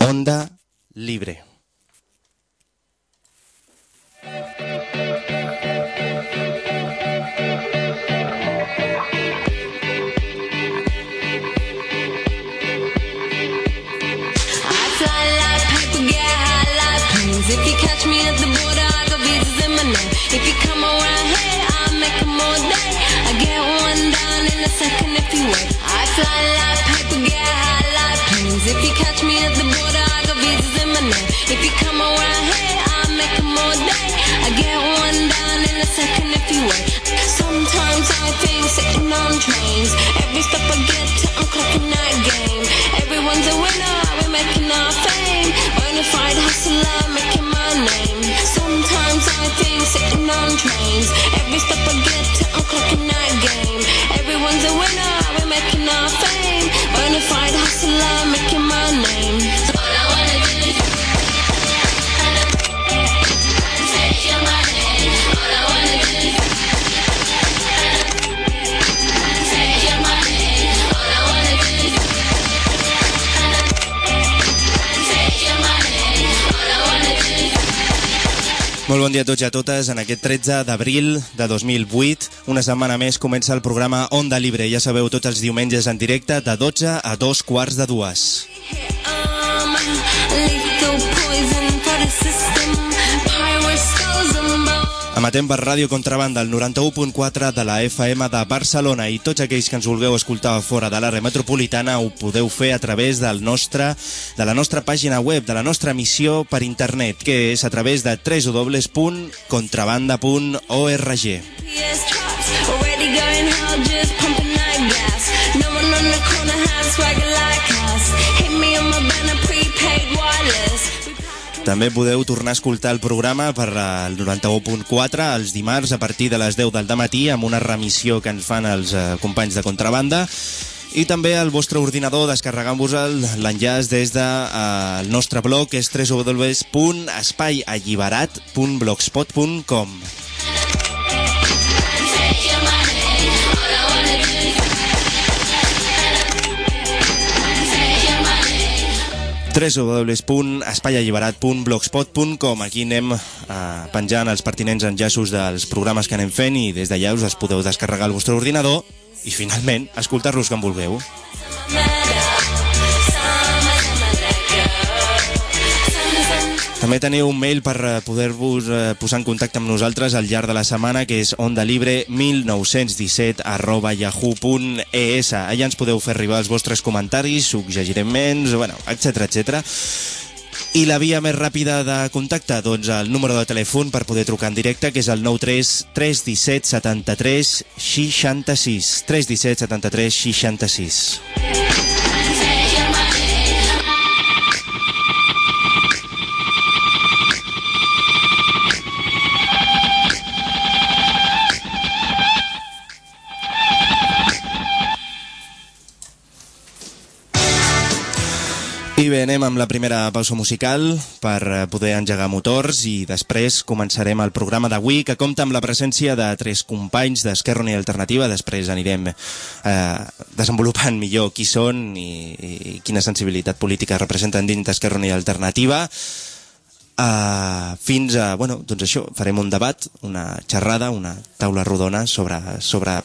Onda Libre. If you come around here, I'll make 'em all day. I get one down in a second if you wait. Sometimes I think sitting on trains. Every step I get to, I'm clocking that game. Everyone's a winner, we're making our fame. Bonafide hustler, making my name. Sometimes I think sitting on trains. Every step I get Molt bon dia a tots i a totes. En aquest 13 d'abril de 2008, una setmana més, comença el programa Onda Libre. Ja sabeu, tots els diumenges en directe, de 12 a dos quarts de dues. Um, Emetem per Ràdio Contrabanda, el 91.4 de la FM de Barcelona i tots aquells que ens vulgueu escoltar fora de l'àrea metropolitana ho podeu fer a través del nostre, de la nostra pàgina web, de la nostra emissió per internet, que és a través de www.contrabanda.org. PS També podeu tornar a escoltar el programa per el 91.4 els dimarts a partir de les 10 del matí amb una remissió que ens fan els eh, companys de contrabanda. I també al vostre ordinador descarregant-vos l'enllaç des del de, eh, nostre blog que és www.espaialliberat.blogspot.com www.espaialliberat.blogspot.com Aquí anem eh, penjant els pertinents enllaços dels programes que anem fent i des d'allà us els podeu descarregar al vostre ordinador i finalment escoltar-los quan vulgueu. També teniu un mail per eh, poder-vos eh, posar en contacte amb nosaltres al llarg de la setmana, que és ondalibre1917 arroba yahoo.es. Allà ens podeu fer arribar els vostres comentaris, suggeriments, bueno, etc etc. I la via més ràpida de contacte, doncs el número de telèfon per poder trucar en directe, que és el 93 317 73 66. 317 73 66. Bé, anem amb la primera pausa musical per eh, poder engegar motors i després començarem el programa d'avui que compta amb la presència de tres companys d'Esquerra Unida Alternativa. Després anirem eh, desenvolupant millor qui són i, i quina sensibilitat política representen dins d'Esquerra Unida Alternativa. Uh, fins a, bueno, doncs això, farem un debat, una xerrada, una taula rodona sobre, sobre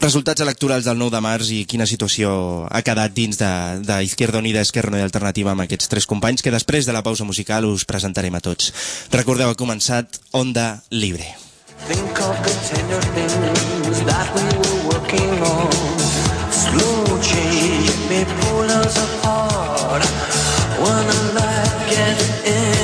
resultats electorals del 9 de març i quina situació ha quedat dins d'Izquierda Unida, Esquerra Unida Alternativa amb aquests tres companys que després de la pausa musical us presentarem a tots. Recordeu, ha començat Onda Libre. Think of the tender things that we were working on. Slow change may pull us apart. When the light gets into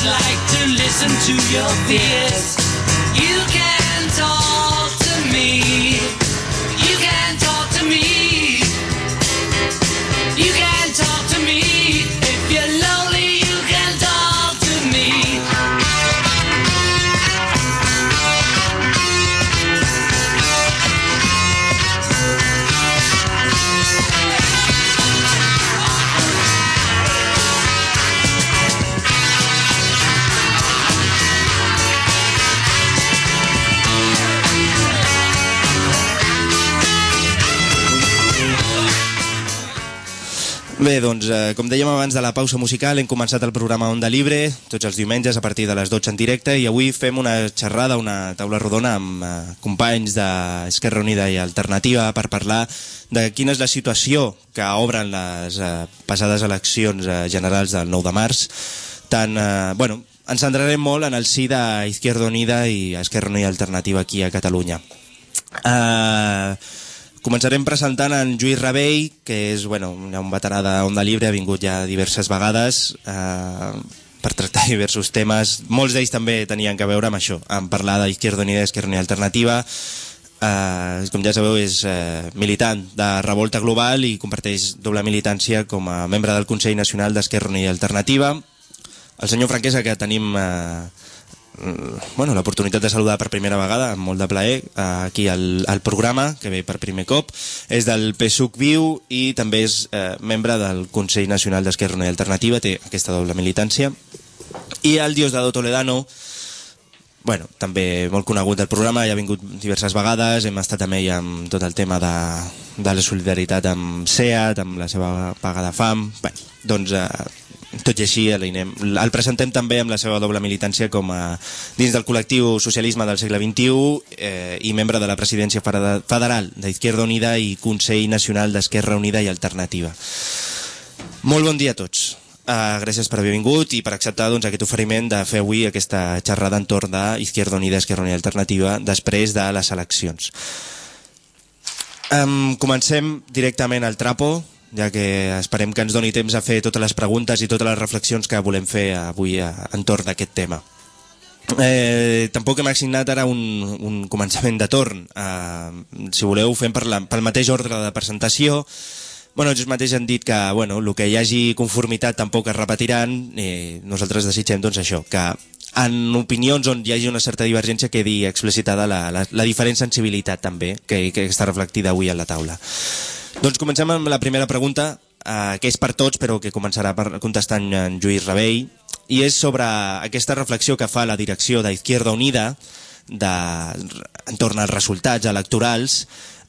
it's like to listen to your fears. Bé, doncs, eh, com dèiem abans de la pausa musical, hem començat el programa Onda Libre, tots els diumenges a partir de les 12 en directe, i avui fem una xerrada, una taula rodona amb eh, companys d'Esquerra Unida i Alternativa per parlar de quina és la situació que obren les eh, passades eleccions eh, generals del 9 de març. Tant, eh, bueno, ens centrarem molt en el sí d'Izquierda Unida i Esquerra Unida Alternativa aquí a Catalunya. Eh... Començarem presentant en Lluís Rabell, que és bueno, un veterà d'Onda Libre, ha vingut ja diverses vegades eh, per tractar diversos temes. Molts d'ells també tenien que veure amb això, amb parlar d'Izquierda Unida Esquerra Unida Alternativa. Eh, com ja sabeu, és eh, militant de Revolta Global i comparteix doble militància com a membre del Consell Nacional d'Esquerra Unida Alternativa. El senyor Franquesa, que tenim eh, bueno, l'oportunitat de saludar per primera vegada, amb molt de plaer, eh, aquí al, al programa, que ve per primer cop. És del PSUC Viu i també és eh, membre del Consell Nacional d'Esquerra Unida Alternativa, té aquesta doble militància. I el Diosdado Toledano, bueno, també molt conegut del programa, ja ha vingut diverses vegades, hem estat amb ell amb tot el tema de, de la solidaritat amb SEAT, amb la seva paga de fam... Bé, doncs, eh, tot i així, l'inem- el presentem també amb la seva doble militància com a dins del col·lectiu Socialisme del segle XXI eh, i membre de la presidència federal d'Izquierda Unida i Consell Nacional d'Esquerra Unida i Alternativa. Molt bon dia a tots. Uh, gràcies per haver vingut i per acceptar doncs, aquest oferiment de fer avui aquesta xerrada entorn d'Izquierda Unida, Esquerra Unida Alternativa després de les eleccions. Um, comencem directament al trapo, ja que esperem que ens doni temps a fer totes les preguntes i totes les reflexions que volem fer avui a, entorn d'aquest tema. Eh, tampoc hem assignat ara un, un començament de torn. Eh, si voleu, fem per la, pel mateix ordre de presentació. Bueno, ells mateix han dit que bueno, el que hi hagi conformitat tampoc es repetiran i nosaltres desitgem doncs, això, que en opinions on hi hagi una certa divergència quedi explicitada la, la, la diferent sensibilitat també que, que està reflectida avui a la taula. Doncs comencem amb la primera pregunta, eh, que és per tots, però que començarà per contestant en Lluís Rebell, i és sobre aquesta reflexió que fa la direcció d'Izquierda Unida de, entorn als resultats electorals,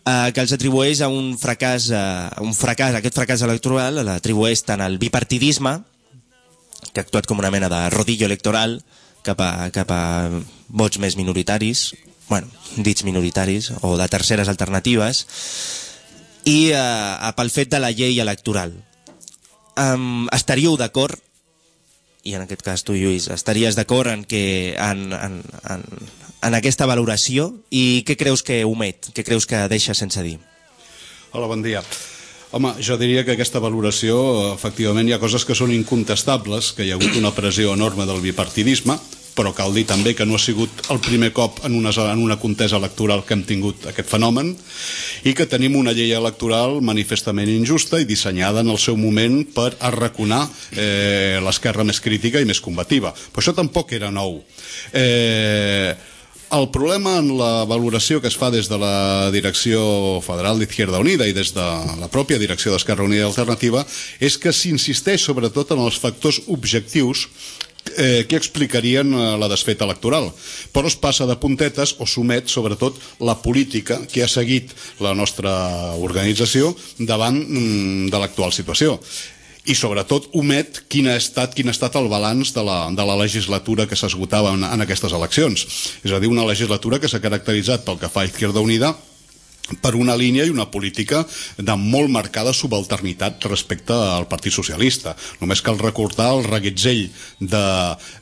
eh, que els atribueix a un fracàs, eh, un fracàs, aquest fracàs electoral l'atribueix tant al bipartidisme, que ha actuat com una mena de rodillo electoral cap a, cap a vots més minoritaris, bueno, dits minoritaris, o de terceres alternatives, i eh, pel fet de la llei electoral. Um, estaríeu d'acord, i en aquest cas tu, Lluís, estaries d'acord en, que, en, en, en, en aquesta valoració i què creus que omet, què creus que deixa sense dir? Hola, bon dia. Home, jo diria que aquesta valoració, efectivament, hi ha coses que són incontestables, que hi ha hagut una pressió enorme del bipartidisme, però cal dir també que no ha sigut el primer cop en una, en una contesa electoral que hem tingut aquest fenomen i que tenim una llei electoral manifestament injusta i dissenyada en el seu moment per arraconar eh, l'esquerra més crítica i més combativa. Però això tampoc era nou. Eh, el problema en la valoració que es fa des de la direcció federal d'Izquierda Unida i des de la pròpia direcció d'Esquerra Unida Alternativa és que s'insisteix sobretot en els factors objectius eh, que explicarien eh, la desfeta electoral. Però es passa de puntetes o s'omet, sobretot, la política que ha seguit la nostra organització davant mm, de l'actual situació i sobretot omet quin ha estat, quin ha estat el balanç de la, de la legislatura que s'esgotava en, en aquestes eleccions. És a dir, una legislatura que s'ha caracteritzat pel que fa a Izquierda Unida per una línia i una política de molt marcada subalternitat respecte al Partit Socialista. Només cal recordar el reguitzell de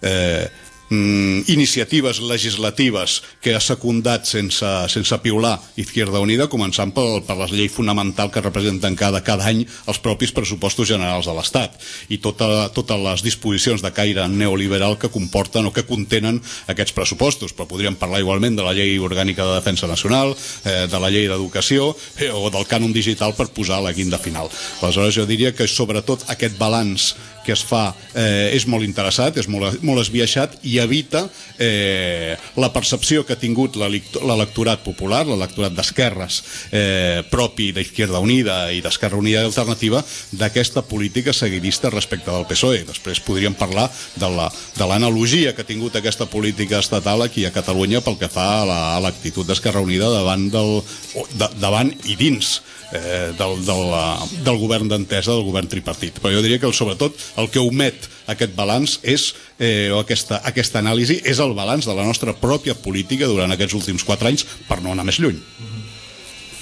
eh, mm, iniciatives legislatives que ha secundat sense, sense piular Izquierda Unida, començant per, per la llei fonamental que representen cada, cada any els propis pressupostos generals de l'Estat i tota, totes les disposicions de caire neoliberal que comporten o que contenen aquests pressupostos. Però podríem parlar igualment de la llei orgànica de defensa nacional, eh, de la llei d'educació eh, o del cànon digital per posar la guinda final. Aleshores jo diria que sobretot aquest balanç que es fa eh, és molt interessat, és molt, molt esbiaixat i evita eh, la percepció que ha tingut l'elect- l'electorat popular, l'electorat d'esquerres eh, propi d'Izquierda Unida i d'Esquerra Unida Alternativa d'aquesta política seguidista respecte del PSOE. Després podríem parlar de la- de l'analogia que ha tingut aquesta política estatal aquí a Catalunya pel que fa a la- l'actitud d'Esquerra Unida davant, del, de, davant i dins eh, del, del, del govern d'entesa, del govern tripartit. Però jo diria que el, sobretot el que omet aquest balanç és, eh, o aquesta, aquesta anàlisi és el balanç de la nostra pròpia política durant aquests últims quatre anys per no anar més lluny.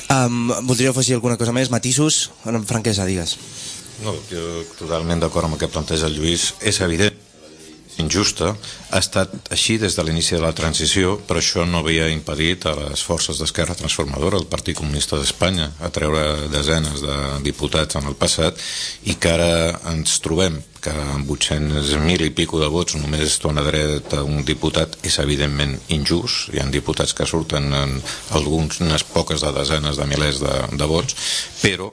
Um, voldríeu afegir alguna cosa més? Matisos? Amb franquesa, digues. No, jo totalment d'acord amb el que planteja el Lluís. És evident injusta, ha estat així des de l'inici de la transició, però això no havia impedit a les forces d'esquerra transformadora, el Partit Comunista d'Espanya, a treure desenes de diputats en el passat i que ara ens trobem que amb 800.000 i pico de vots només dona dret a un diputat és evidentment injust. Hi ha diputats que surten en algunes poques de desenes de milers de, de vots, però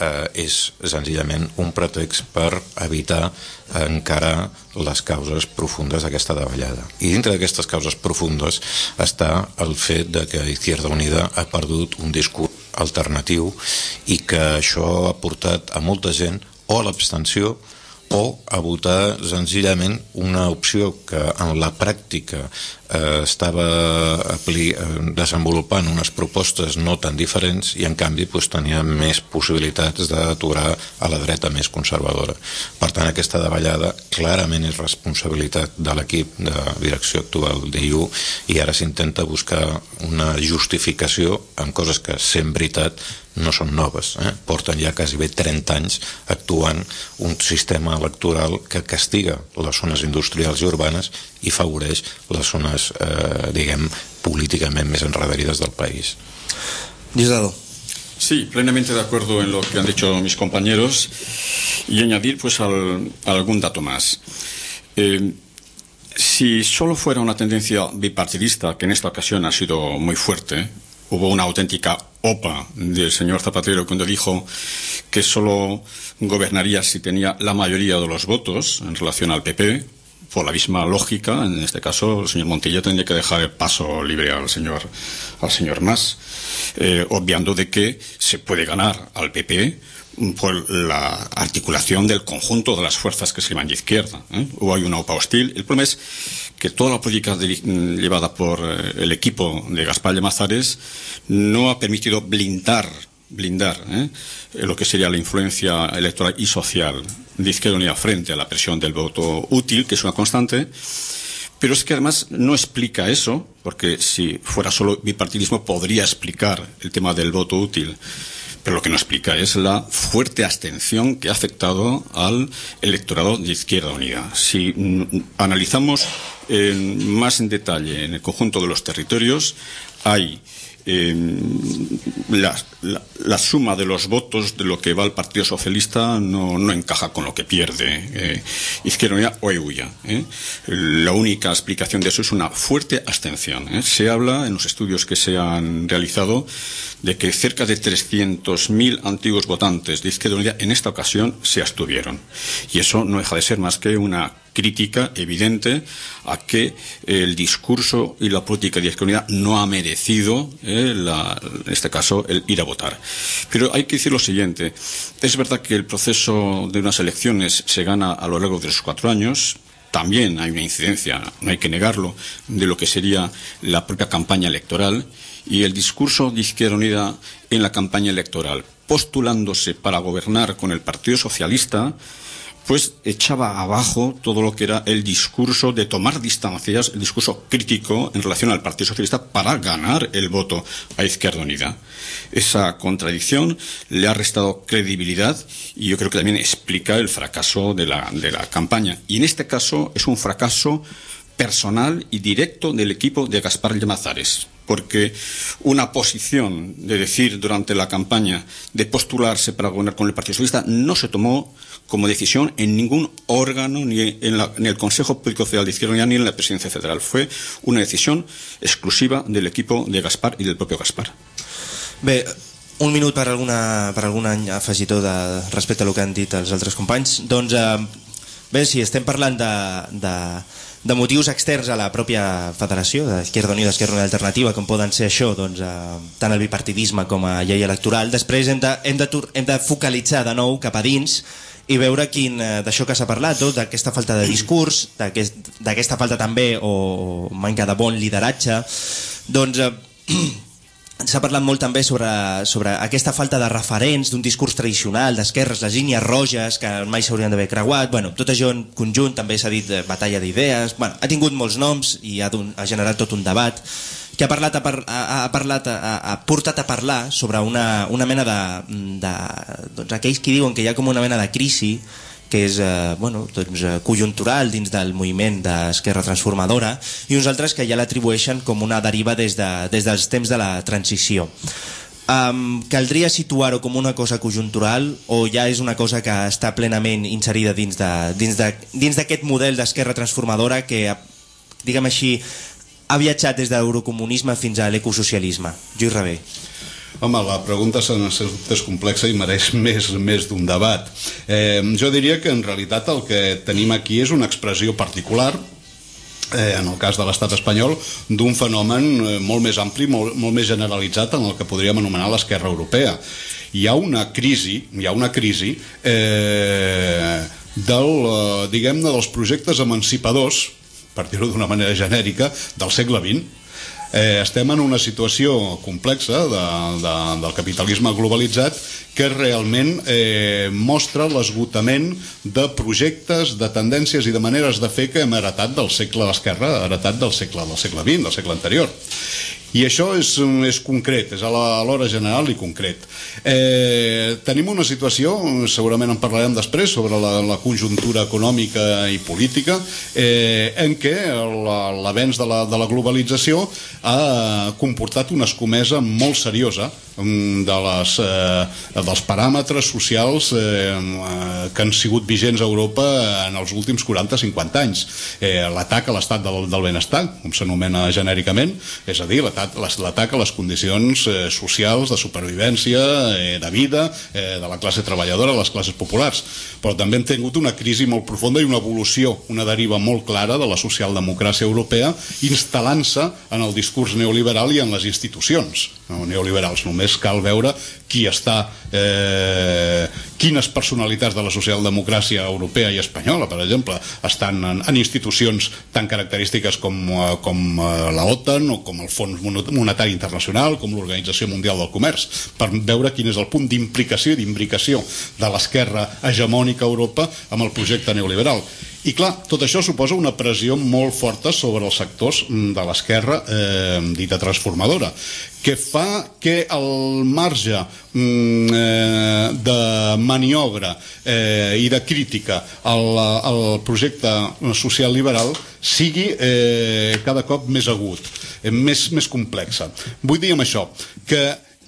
eh, és senzillament un pretext per evitar encarar les causes profundes d'aquesta davallada. I dintre d'aquestes causes profundes està el fet de que Izquierda Unida ha perdut un discurs alternatiu i que això ha portat a molta gent o a l'abstenció o a votar senzillament una opció que en la pràctica eh, estava apli eh, desenvolupant unes propostes no tan diferents i en canvi pues, tenia més possibilitats d'aturar a la dreta més conservadora. Per tant, aquesta davallada clarament és responsabilitat de l'equip de direcció actual d'IU i ara s'intenta buscar una justificació en coses que, sent veritat, no són noves. Eh? Porten ja quasi bé 30 anys actuant un sistema electoral que castiga les zones industrials i urbanes i favoreix les zones, eh, diguem, políticament més enrederides del país. Diosdado. Sí, plenamente de acuerdo en lo que han dicho mis compañeros y añadir pues al- algún dato más. Eh, si solo fuera una tendencia bipartidista, que en esta ocasión ha sido muy fuerte, hubo una auténtica opa del señor Zapatero cuando dijo que solo gobernaría si tenía la mayoría de los votos en relación al PP. Por la misma lógica, en este caso, el señor Montilla tendría que dejar el paso libre al señor, al señor Mas, eh, obviando de que se puede ganar al PP por la articulación del conjunto de las fuerzas que se llaman de izquierda. ¿eh? Hubo hay una OPA hostil. El problema es que toda la política de- mm, llevada por eh, el equipo de Gaspar Llamazares no ha permitido blindar blindar ¿eh? Eh, lo que sería la influencia electoral y social de Izquierda Unida frente a la presión del voto útil, que es una constante, pero es que además no explica eso, porque si fuera solo bipartidismo podría explicar el tema del voto útil. Pero lo que no explica es la fuerte abstención que ha afectado al electorado de Izquierda Unida. Si mm, analizamos eh, más en detalle en el conjunto de los territorios, hay la, la- suma de los votos de lo que va al Partido Socialista no, no encaja con lo que pierde eh, Izquierda o EUYA. ¿eh? La única explicación de eso es una fuerte abstención. ¿eh? Se habla en los estudios que se han realizado de que cerca de 300.000 antiguos votantes de Izquierda Unida en esta ocasión se abstuvieron. Y eso no deja de ser más que una crítica evidente a que el discurso y la política de Izquierda Unida no ha merecido, eh, la- en este caso, el ir a votar. Pero hay que decir lo siguiente. Es verdad que el proceso de unas elecciones se gana a lo largo de los cuatro años. También hay una incidencia, no hay que negarlo, de lo que sería la propia campaña electoral y el discurso de Izquierda Unida en la campaña electoral, postulándose para gobernar con el Partido Socialista, pues echaba abajo todo lo que era el discurso de tomar distancias, el discurso crítico en relación al Partido Socialista para ganar el voto a Izquierda Unida. Esa contradicción le ha restado credibilidad y yo creo que también explica el fracaso de la, campaña. Y en este caso es un fracaso personal y directo del equipo de Gaspar Llamazares, porque una posición de decir durante la campaña de postularse para gobernar con el Partido Socialista no se tomó como decisión en ningún órgano, ni en, la- el Consejo Político Federal de Izquierda ni en la Presidencia Federal. Fue una decisión exclusiva del equipo de Gaspar y del propio Gaspar. Bé, un minut per alguna, per algun any afegitó de, respecte a el que han dit els altres companys. Doncs, eh, bé, si estem parlant de, de, de motius externs a la pròpia federació, d'Izquierda Unida, Esquerra Unida Alternativa, com poden ser això, doncs, eh, tant el bipartidisme com a llei electoral, després hem de, hem de, hem de focalitzar de nou cap a dins i veure quin, eh, d'això que s'ha parlat, no? d'aquesta falta de discurs, d'aquest- d'aquesta falta també o, o manca de bon lideratge, doncs eh, s'ha parlat molt també sobre, sobre aquesta falta de referents d'un discurs tradicional d'esquerres, les línies roges que mai s'haurien d'haver creuat, bueno, tot això en conjunt també s'ha dit batalla d'idees. Bueno, ha tingut molts noms i ha, ha generat tot un debat que ha parlat, ha, par- ha, ha parlat ha, ha portat a parlar sobre una, una mena de, de doncs aquells que diuen que hi ha com una mena de crisi que és eh, bueno, doncs, eh, conjuntural dins del moviment d'Esquerra Transformadora i uns altres que ja l'atribueixen com una deriva des, de, des dels temps de la transició. Um, caldria situar-ho com una cosa conjuntural o ja és una cosa que està plenament inserida dins de- dins de- dins d'aquest model d'esquerra transformadora que, diguem així, ha viatjat des de l'eurocomunisme fins a l'ecosocialisme. Lluís Rebé. Home, la pregunta sens dubte és complexa i mereix més, més d'un debat. Eh, jo diria que en realitat el que tenim aquí és una expressió particular eh, en el cas de l'estat espanyol, d'un fenomen eh, molt més ampli, molt, molt més generalitzat en el que podríem anomenar l'esquerra europea. Hi ha una crisi, hi ha una crisi eh, del, eh, diguem-ne, dels projectes emancipadors, per dir-ho d'una manera genèrica, del segle XX, eh, estem en una situació complexa de, de, del capitalisme globalitzat que realment eh, mostra l'esgotament de projectes, de tendències i de maneres de fer que hem heretat del segle d'esquerra, heretat del segle del segle XX, del segle anterior. I això és, és concret, és a l'hora general i concret. Eh, tenim una situació, segurament en parlarem després, sobre la, la conjuntura econòmica i política, eh, en què la- l'avenç de, la, de la globalització ha comportat una escomesa molt seriosa mm, de les, eh, dels paràmetres socials eh, que han sigut vigents a Europa en els últims 40-50 anys. Eh, l'atac a l'estat del, del benestar, com s'anomena genèricament, és a dir, l'atac l'atac a les condicions eh, socials de supervivència, eh, de vida, eh, de la classe treballadora, les classes populars. Però també hem tingut una crisi molt profunda i una evolució, una deriva molt clara de la socialdemocràcia europea instal·lant-se en el discurs neoliberal i en les institucions no, neoliberals. Només cal veure qui està, eh, quines personalitats de la socialdemocràcia europea i espanyola, per exemple, estan en, en institucions tan característiques com, eh, com eh, la OTAN o com el Fons Monetari Internacional, com l'Organització Mundial del Comerç, per veure quin és el punt d'implicació i d'imbricació de l'esquerra hegemònica a Europa amb el projecte neoliberal. I clar, tot això suposa una pressió molt forta sobre els sectors mm, de l'esquerra eh, dita transformadora, que fa que el marge mm, eh, de maniobra eh, i de crítica al, al projecte social liberal sigui eh, cada cop més agut, eh, més, més complexa. Vull dir amb això que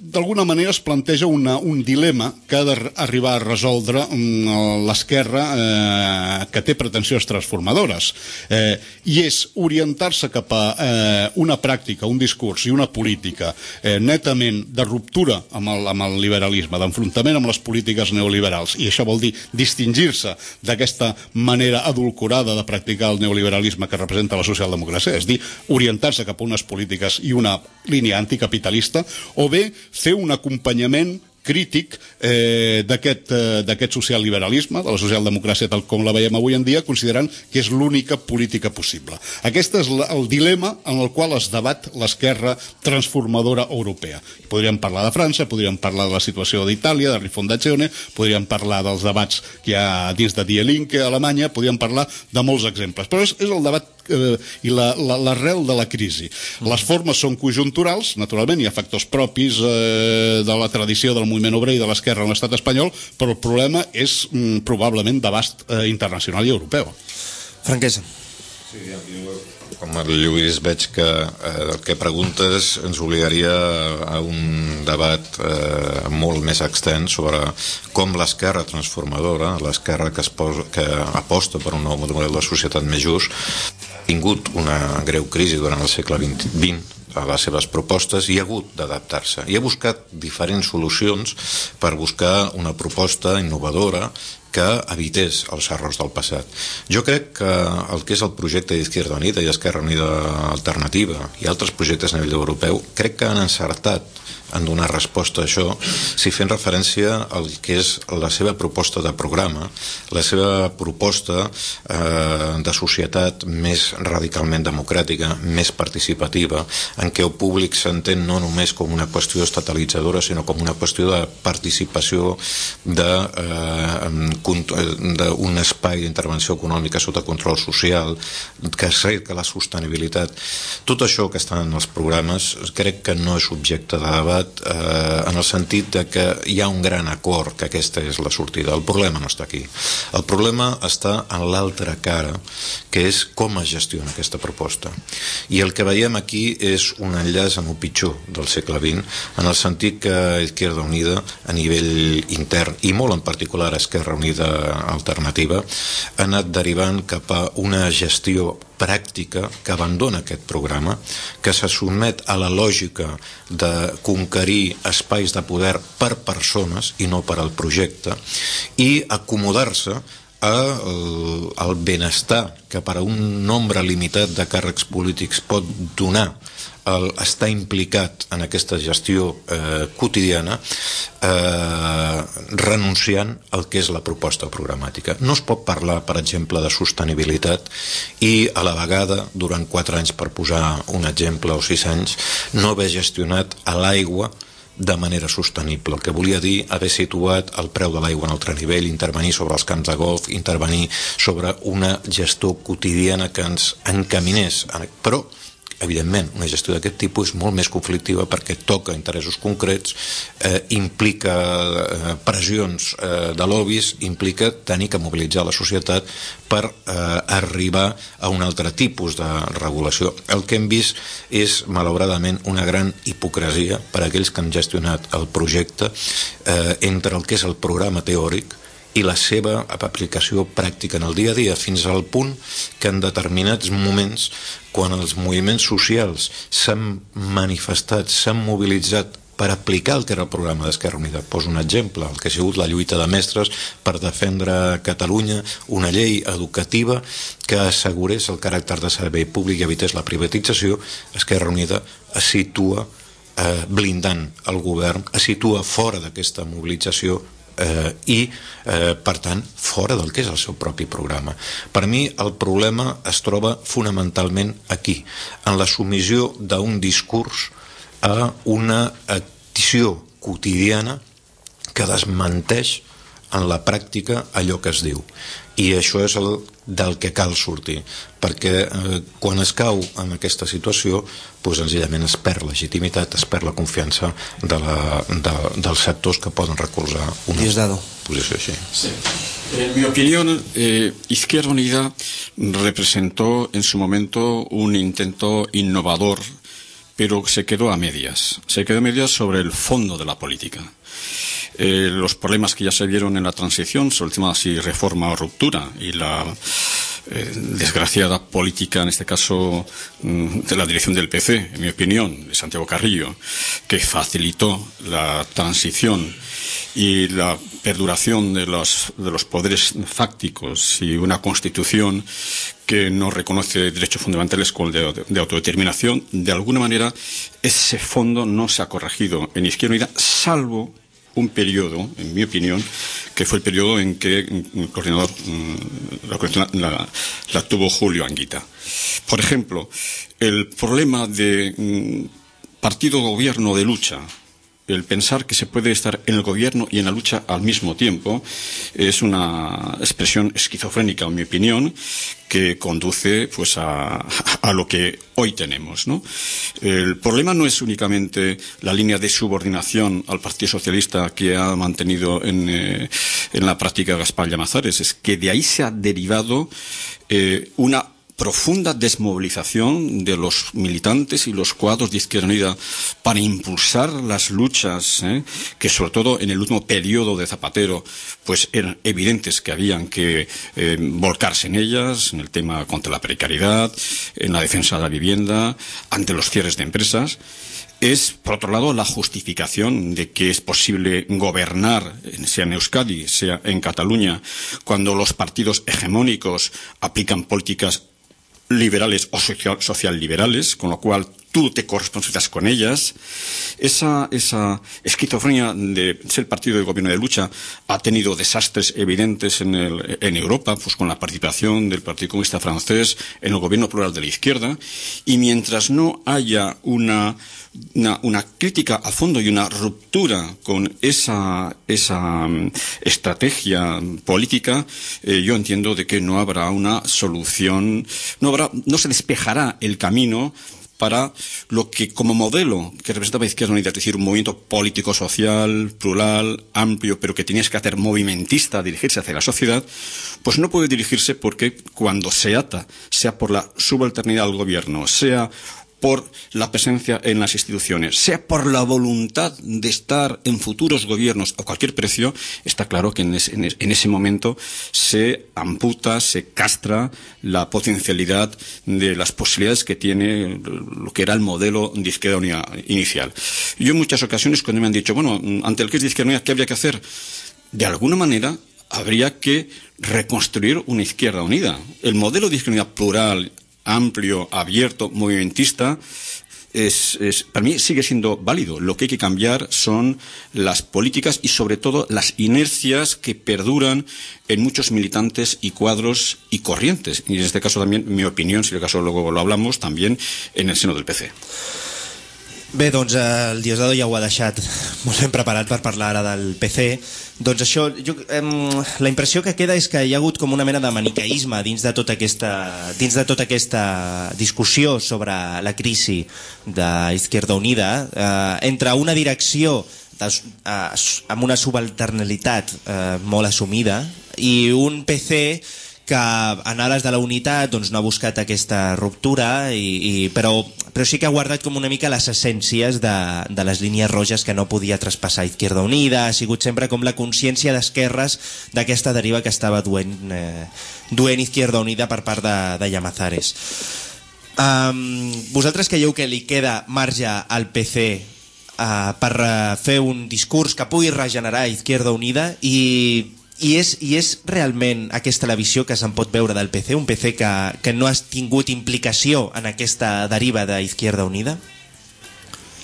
d'alguna manera es planteja una, un dilema que ha d'arribar a resoldre mm, l'esquerra eh, que té pretensions transformadores. Eh, i és orientar-se cap a eh, una pràctica, un discurs i una política eh, netament de ruptura amb el, amb el liberalisme, d'enfrontament amb les polítiques neoliberals. I això vol dir distingir-se d'aquesta manera adulcorada de practicar el neoliberalisme que representa la socialdemocràcia, és dir, orientar-se cap a unes polítiques i una línia anticapitalista o bé fer un acompanyament crític eh, d'aquest eh, socialliberalisme, de la socialdemocràcia tal com la veiem avui en dia, considerant que és l'única política possible. Aquest és la- el dilema en el qual es debat l'esquerra transformadora europea. Podríem parlar de França, podríem parlar de la situació d'Itàlia, de Rifondazione, podríem parlar dels debats que hi ha dins de Die Linke a Alemanya, podríem parlar de molts exemples. Però és, és el debat eh, i la- la- l'arrel de la crisi. Les formes són conjunturals, naturalment, hi ha factors propis eh, de la tradició del moviment obrer i de l'esquerra en l'estat espanyol, però el problema és mm, probablement d'abast eh, internacional i europeu. Franquesa. Com el Lluís veig que eh, el que preguntes ens obligaria a un debat eh, molt més extens sobre com l'esquerra transformadora, l'esquerra que, es posa, que aposta per un nou model de societat més just, tingut una greu crisi durant el segle XX, a les seves propostes i ha hagut d'adaptar-se i ha buscat diferents solucions per buscar una proposta innovadora que evités els errors del passat. Jo crec que el que és el projecte d'Izquierda Unida i Esquerra Unida Alternativa i altres projectes a nivell europeu crec que han encertat en donar resposta a això si fent referència al que és la seva proposta de programa, la seva proposta eh, de societat més radicalment democràtica, més participativa, en què el públic s'entén no només com una qüestió estatalitzadora, sinó com una qüestió de participació eh, d'un espai d'intervenció econòmica sota control social, que cerca la sostenibilitat. Tot això que està en els programes crec que no és objecte de debat eh, en el sentit de que hi ha un gran acord que aquesta és la sortida. El problema no està aquí. El problema està en l'altra cara, que és com es gestiona aquesta proposta. I el que veiem aquí és un enllaç amb el pitjor del segle XX, en el sentit que Izquierda Unida, a nivell intern, i molt en particular Esquerra Unida Alternativa ha anat derivant cap a una gestió pràctica que abandona aquest programa, que se sotmet a la lògica de conquerir espais de poder per persones i no per al projecte i acomodar-se al, al benestar que per a un nombre limitat de càrrecs polítics pot donar el estar implicat en aquesta gestió eh, quotidiana eh, renunciant al que és la proposta programàtica. No es pot parlar, per exemple, de sostenibilitat i a la vegada, durant quatre anys, per posar un exemple, o sis anys, no haver gestionat a l'aigua de manera sostenible, el que volia dir haver situat el preu de l'aigua en altre nivell, intervenir sobre els camps de golf, intervenir sobre una gestió quotidiana que ens encaminés, però evidentment, una gestió d'aquest tipus és molt més conflictiva perquè toca interessos concrets, eh, implica eh, pressions eh, de lobbies, implica tenir que mobilitzar la societat per eh, arribar a un altre tipus de regulació. El que hem vist és, malauradament, una gran hipocresia per a aquells que han gestionat el projecte eh, entre el que és el programa teòric i la seva aplicació pràctica en el dia a dia, fins al punt que en determinats moments, quan els moviments socials s'han manifestat, s'han mobilitzat per aplicar el que era el programa d'Esquerra Unida. Poso un exemple, el que ha sigut la lluita de mestres per defendre a Catalunya una llei educativa que assegurés el caràcter de servei públic i evités la privatització, Esquerra Unida es situa eh, blindant el govern, es situa fora d'aquesta mobilització eh, i, eh, per tant, fora del que és el seu propi programa. Per mi, el problema es troba fonamentalment aquí, en la submissió d'un discurs a una acció quotidiana que desmenteix en la pràctica allò que es diu. I això és el del que cal sortir, perquè eh, quan es cau en aquesta situació, doncs senzillament es perd legitimitat, es perd la confiança de la, de, dels sectors que poden recolzar una Diosdado. posició així. En mi opinión, eh, Izquierda Unida representó en su momento un intento innovador, pero se quedó a medias. Se quedó a medias sobre el fondo de la política. Eh, los problemas que ya se vieron en la transición, sobre el tema si reforma o ruptura, y la eh, desgraciada política, en este caso, mm, de la dirección del PC, en mi opinión, de Santiago Carrillo, que facilitó la transición y la perduración de los, de los poderes fácticos y una constitución que no reconoce derechos fundamentales como el de, de autodeterminación, de alguna manera ese fondo no se ha corregido en Izquierda Unida, salvo un periodo, en mi opinión, que fue el periodo en que mm, el coordinador, mm, la, la- la tuvo Julio Anguita. Por ejemplo, el problema de mm, partido-gobierno de lucha, el pensar que se puede estar en el gobierno y en la lucha al mismo tiempo, es una expresión esquizofrénica, en mi opinión, que conduce pues a, a lo que hoy tenemos. El problema no es únicamente la línea de subordinación al Partido Socialista que ha mantenido en, eh, en la práctica Gaspar Llamazares, es que de ahí se ha derivado eh, una profunda desmovilización de los militantes y los cuadros de Izquierda Unida para impulsar las luchas ¿eh? que sobre todo en el último periodo de Zapatero pues eran evidentes que habían que eh, volcarse en ellas en el tema contra la precariedad en la defensa de la vivienda ante los cierres de empresas es, por otro lado, la justificación de que es posible gobernar, sea en Euskadi, sea en Cataluña, cuando los partidos hegemónicos aplican políticas liberales o social, social liberales, con lo cual tú te corresponsabilizas con ellas. Esa, esa esquizofrenia de ser partido de gobierno de lucha ha tenido desastres evidentes en, el, en Europa, pues con la participación del Partido Comunista francés en el gobierno plural de la izquierda. Y mientras no haya una, una, una crítica a fondo y una ruptura con esa, esa mm, estrategia política, eh, yo entiendo de que no habrá una solución, no habrá, no se despejará el camino para lo que como modelo que representaba Izquierda Unida, es decir, un movimiento político-social, plural, amplio, pero que tenías que hacer movimentista, dirigirse hacia la sociedad, pues no puede dirigirse porque cuando se ata, sea por la subalternidad al gobierno, sea por la presencia en las instituciones, sea por la voluntad de estar en futuros gobiernos a cualquier precio, está claro que en ese, en es- en ese momento se amputa, se castra la potencialidad de las posibilidades que tiene lo que era el modelo de izquierda unida inicial. Yo en muchas ocasiones cuando me han dicho, bueno, ante el que es de izquierda unida, ¿qué habría que hacer? De alguna manera habría que reconstruir una izquierda unida. El modelo de izquierda unida plural, amplio, abierto, movimentista, es, es- para mí sigue siendo válido. Lo que hay que cambiar son las políticas y sobre todo las inercias que perduran en muchos militantes y cuadros y corrientes. Y en este caso también, mi opinión, si el caso luego lo hablamos, también en el seno del PC. Bé, doncs el Diosdado ja ho ha deixat molt ben preparat per parlar ara del PC. Doncs això, jo, em, la impressió que queda és que hi ha hagut com una mena de manicaïsme dins de tota aquesta, dins de tota aquesta discussió sobre la crisi d'Izquierda Unida eh, entre una direcció des, eh, amb una subalternalitat eh, molt assumida i un PC que en ares de la unitat doncs, no ha buscat aquesta ruptura i, i, però, però sí que ha guardat com una mica les essències de, de les línies roges que no podia traspassar Izquierda Unida. Ha sigut sempre com la consciència d'esquerres d'aquesta deriva que estava duent, eh, duent Izquierda Unida per part de, de Llamazares. Um, vosaltres creieu que li queda marge al PC uh, per uh, fer un discurs que pugui regenerar Izquierda Unida? I i és, I és realment aquesta la visió que se'n pot veure del PC, un PC que, que no ha tingut implicació en aquesta deriva d'Izquierda Unida?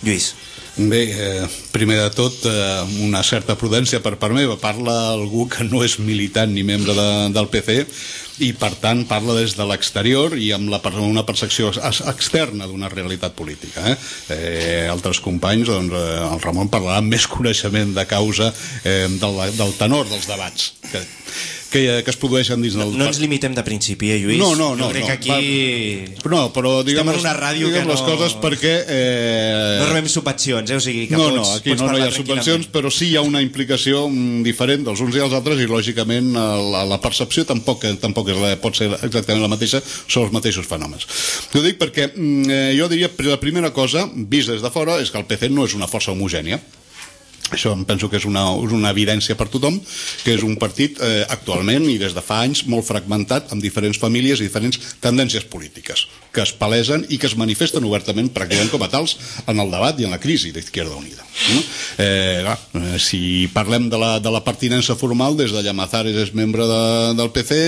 Lluís. Bé, eh, primer de tot, eh, una certa prudència per part meva. Parla algú que no és militant ni membre de, del PC i, per tant, parla des de l'exterior i amb la, una percepció ex- externa d'una realitat política. Eh? Eh, altres companys, doncs, eh, el Ramon parlarà amb més coneixement de causa eh, del, del tenor dels debats que, que, que es produeixen dins del... No ens limitem de principi, eh, Lluís? No, no, no. Jo crec no. que aquí Va, no, però diguem, Estem en una ràdio diguem que les no- coses perquè... Eh, no rebem subvencions, eh? O sigui que no, pots, no, aquí pots no, no hi ha subvencions, però sí hi ha una implicació mm, diferent dels uns i els altres i, lògicament, eh, la, la percepció tampoc, tampoc és la, pot ser exactament la mateixa, són els mateixos fenòmens. Ho dic perquè mm, eh, jo diria la primera cosa, vist des de fora, és que el PC no és una força homogènia. Això em penso que és una, és una evidència per tothom, que és un partit eh, actualment i des de fa anys molt fragmentat amb diferents famílies i diferents tendències polítiques que es palesen i que es manifesten obertament pràcticament com a tals en el debat i en la crisi d'Izquierda Unida. No? Eh, clar, eh, si parlem de la, de la pertinença formal, des de Llamazares és membre de, del PC,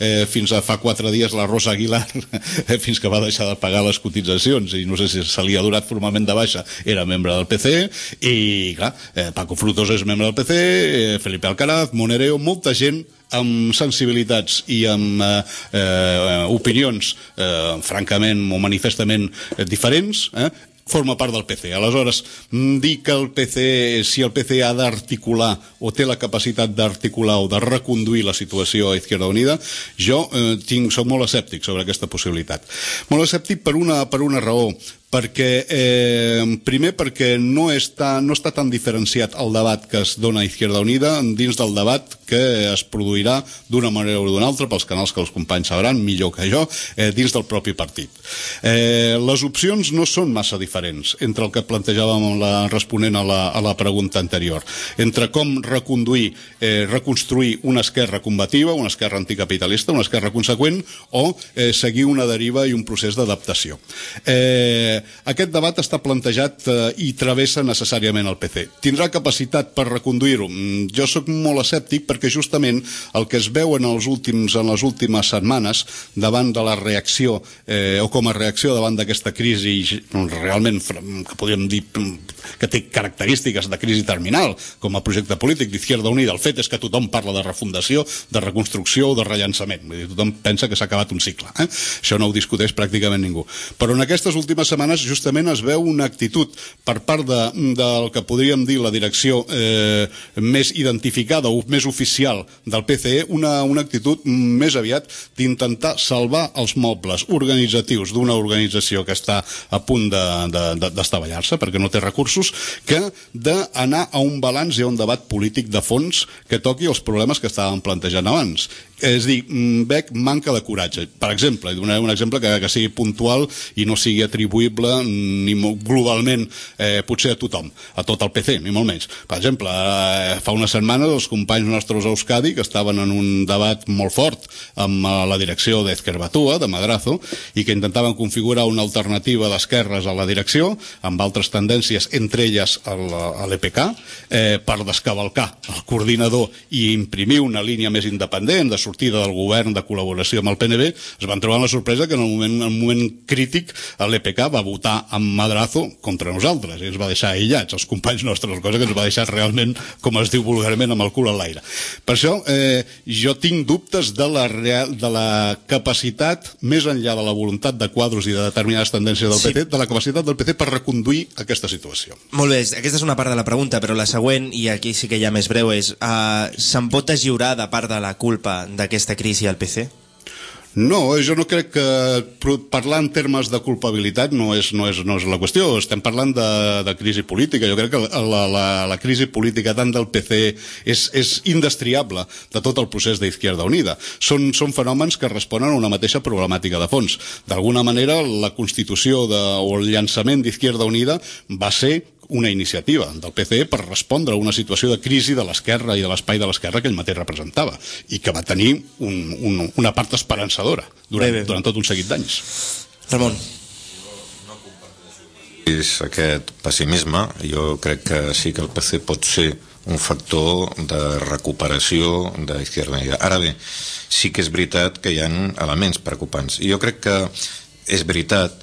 eh, fins a fa quatre dies la Rosa Aguilar, eh, fins que va deixar de pagar les cotitzacions i no sé si se li ha donat formalment de baixa, era membre del PC, i clar, eh, Paco Frutos és membre del PC, eh, Felipe Alcaraz, Monereo, molta gent amb sensibilitats i amb eh, eh, opinions eh, francament o manifestament eh, diferents eh, forma part del PC. Aleshores, mm, dir que el PC, si el PC ha d'articular o té la capacitat d'articular o de reconduir la situació a Izquierda Unida, jo eh, tinc, soc molt escèptic sobre aquesta possibilitat. Molt escèptic per una, per una raó, perquè eh, primer perquè no està, no està tan diferenciat el debat que es dona a Izquierda Unida dins del debat que es produirà d'una manera o d'una altra pels canals que els companys sabran millor que jo eh, dins del propi partit. Eh, les opcions no són massa diferents entre el que plantejàvem la, responent a la, a la pregunta anterior. Entre com reconduir eh, reconstruir una esquerra combativa una esquerra anticapitalista, una esquerra conseqüent o eh, seguir una deriva i un procés d'adaptació. Eh, aquest debat està plantejat eh, i travessa necessàriament el PC. Tindrà capacitat per reconduir-ho? Mm, Jo sóc molt escèptic perquè justament el que es veu en, els últims, en les últimes setmanes davant de la reacció eh, o com a reacció davant d'aquesta crisi realment que podríem dir mm, que té característiques de crisi terminal com a projecte polític d'Izquierda Unida. El fet és que tothom parla de refundació, de reconstrucció o de rellançament. Vull dir, tothom pensa que s'ha acabat un cicle. Eh? Això no ho discuteix pràcticament ningú. Però en aquestes últimes setmanes justament es veu una actitud per part de, del que podríem dir la direcció eh, més identificada o més oficial del PCE, una, una actitud més aviat d'intentar salvar els mobles organitzatius d'una organització que està a punt d'estavellar-se de, de, perquè no té recursos, que d'anar a un balanç i a un debat polític de fons que toqui els problemes que estàvem plantejant abans és dir, mm, veig manca de coratge. Per exemple, donaré un exemple que, que sigui puntual i no sigui atribuïble mm, ni globalment eh, potser a tothom, a tot el PC, ni molt menys. Per exemple, eh, fa una setmana els companys nostres a Euskadi que estaven en un debat molt fort amb eh, la direcció d'Ezquer Batua, de Madrazo, i que intentaven configurar una alternativa d'esquerres a la direcció, amb altres tendències, entre elles el- a l'EPK, eh, per descavalcar el coordinador i imprimir una línia més independent de sortida del govern de col·laboració amb el PNB, es van trobar amb la sorpresa que en el moment, en un moment crític l'EPK va votar amb Madrazo contra nosaltres i ens va deixar aïllats, els companys nostres, cosa que ens va deixar realment, com es diu vulgarment, amb el cul a l'aire. Per això, eh, jo tinc dubtes de la, real, de la capacitat, més enllà de la voluntat de quadros i de determinades tendències del Sí. PT, de la capacitat del PC per reconduir aquesta situació. Molt bé, aquesta és una part de la pregunta, però la següent, i aquí sí que ja més breu, és uh, se'n pot deslliurar de part de la culpa d'aquesta crisi al PC? No, jo no crec que parlar en termes de culpabilitat no és, no és, no és la qüestió. Estem parlant de, de crisi política. Jo crec que la, la, la crisi política tant del PC és, és indestriable de tot el procés d'Izquierda Unida. Són, són fenòmens que responen a una mateixa problemàtica de fons. D'alguna manera, la constitució de, o el llançament d'Izquierda Unida va ser una iniciativa del PCE per respondre a una situació de crisi de l'esquerra i de l'espai de l'esquerra que ell mateix representava i que va tenir un, un, una part esperançadora durant, Bé, bé. durant tot un seguit d'anys. Ramon. és aquest pessimisme, jo crec que sí que el PC pot ser un factor de recuperació d'Izquierda Unida. Ara bé, sí que és veritat que hi ha elements preocupants. I jo crec que és veritat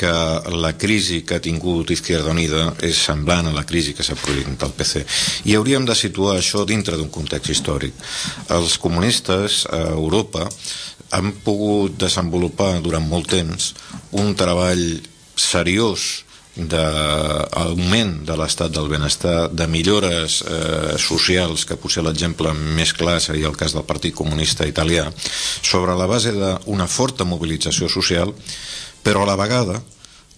que la crisi que ha tingut Izquierda Unida és semblant a la crisi que s'ha produït al PC. I hauríem de situar això dintre d'un context històric. Els comunistes a Europa han pogut desenvolupar durant molt temps un treball seriós d'augment de l'estat del benestar, de millores eh, socials, que potser l'exemple més clar seria el cas del Partit Comunista Italià, sobre la base d'una forta mobilització social, però a la vegada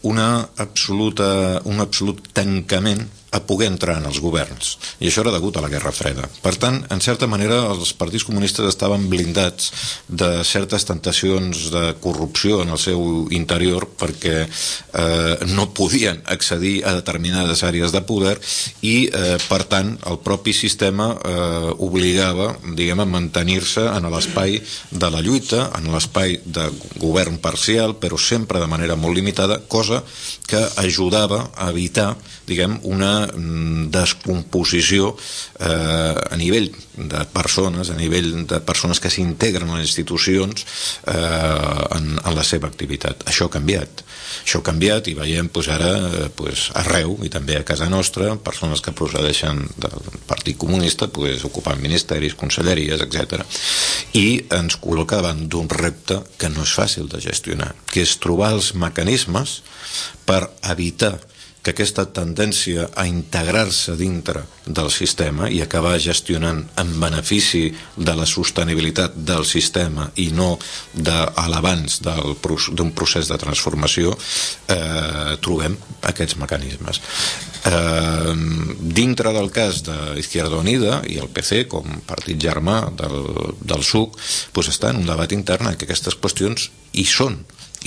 una absoluta, un absolut tancament a poder entrar en els governs. I això era degut a la Guerra Freda. Per tant, en certa manera, els partits comunistes estaven blindats de certes tentacions de corrupció en el seu interior perquè eh, no podien accedir a determinades àrees de poder i, eh, per tant, el propi sistema eh, obligava, diguem, a mantenir-se en l'espai de la lluita, en l'espai de govern parcial, però sempre de manera molt limitada, cosa que ajudava a evitar, diguem, una mm, descomposició eh, a nivell de persones, a nivell de persones que s'integren a les institucions eh, en, en la seva activitat. Això ha canviat. Això ha canviat i veiem pues, ara eh, pues, arreu i també a casa nostra persones que procedeixen del Partit Comunista pues, ocupant ministeris, conselleries, etc. I ens col·loca davant d'un repte que no és fàcil de gestionar, que és trobar els mecanismes per evitar que aquesta tendència a integrar-se dintre del sistema i acabar gestionant en benefici de la sostenibilitat del sistema i no de l'abans d'un procés de transformació eh, trobem aquests mecanismes. Eh, dintre del cas d'Izquierda Unida i el PC com partit germà del, del SUC doncs està en un debat intern en què aquestes qüestions hi són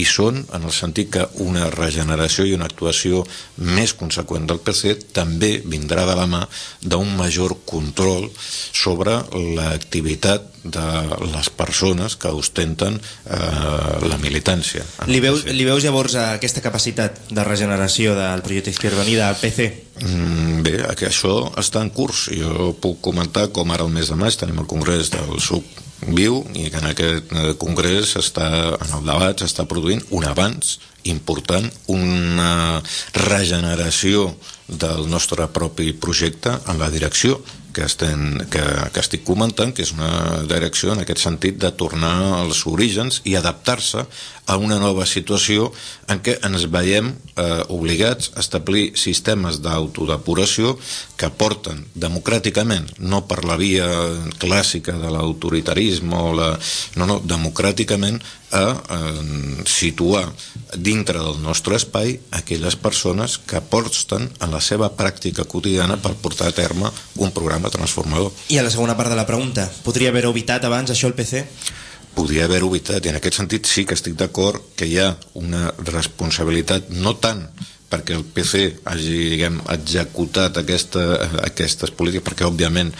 i són en el sentit que una regeneració i una actuació més conseqüent del PC també vindrà de la mà d'un major control sobre l'activitat de les persones que ostenten eh, la militància. Li veus, li veus llavors aquesta capacitat de regeneració del projecte Izquierda Unida al PC? Mm, bé, que això està en curs. Jo puc comentar com ara el mes de maig tenim el congrés del SUC viu i que en aquest congrés està, en el debat s'està produint un avanç important, una regeneració del nostre propi projecte en la direcció que, estem, que, que estic comentant, que és una direcció en aquest sentit de tornar als orígens i adaptar-se a una nova situació en què ens veiem eh, obligats a establir sistemes d'autodepuració que porten democràticament, no per la via clàssica de l'autoritarisme o la... no, no, democràticament a eh, situar dintre del nostre espai aquelles persones que porten en la seva pràctica quotidiana per portar a terme un programa transformador. I a la segona part de la pregunta, podria haver evitat abans això el PC? Podria haver-ho evitat. I en aquest sentit sí que estic d'acord que hi ha una responsabilitat no tant perquè el PC hagi diguem, executat aquesta, aquestes polítiques perquè òbviament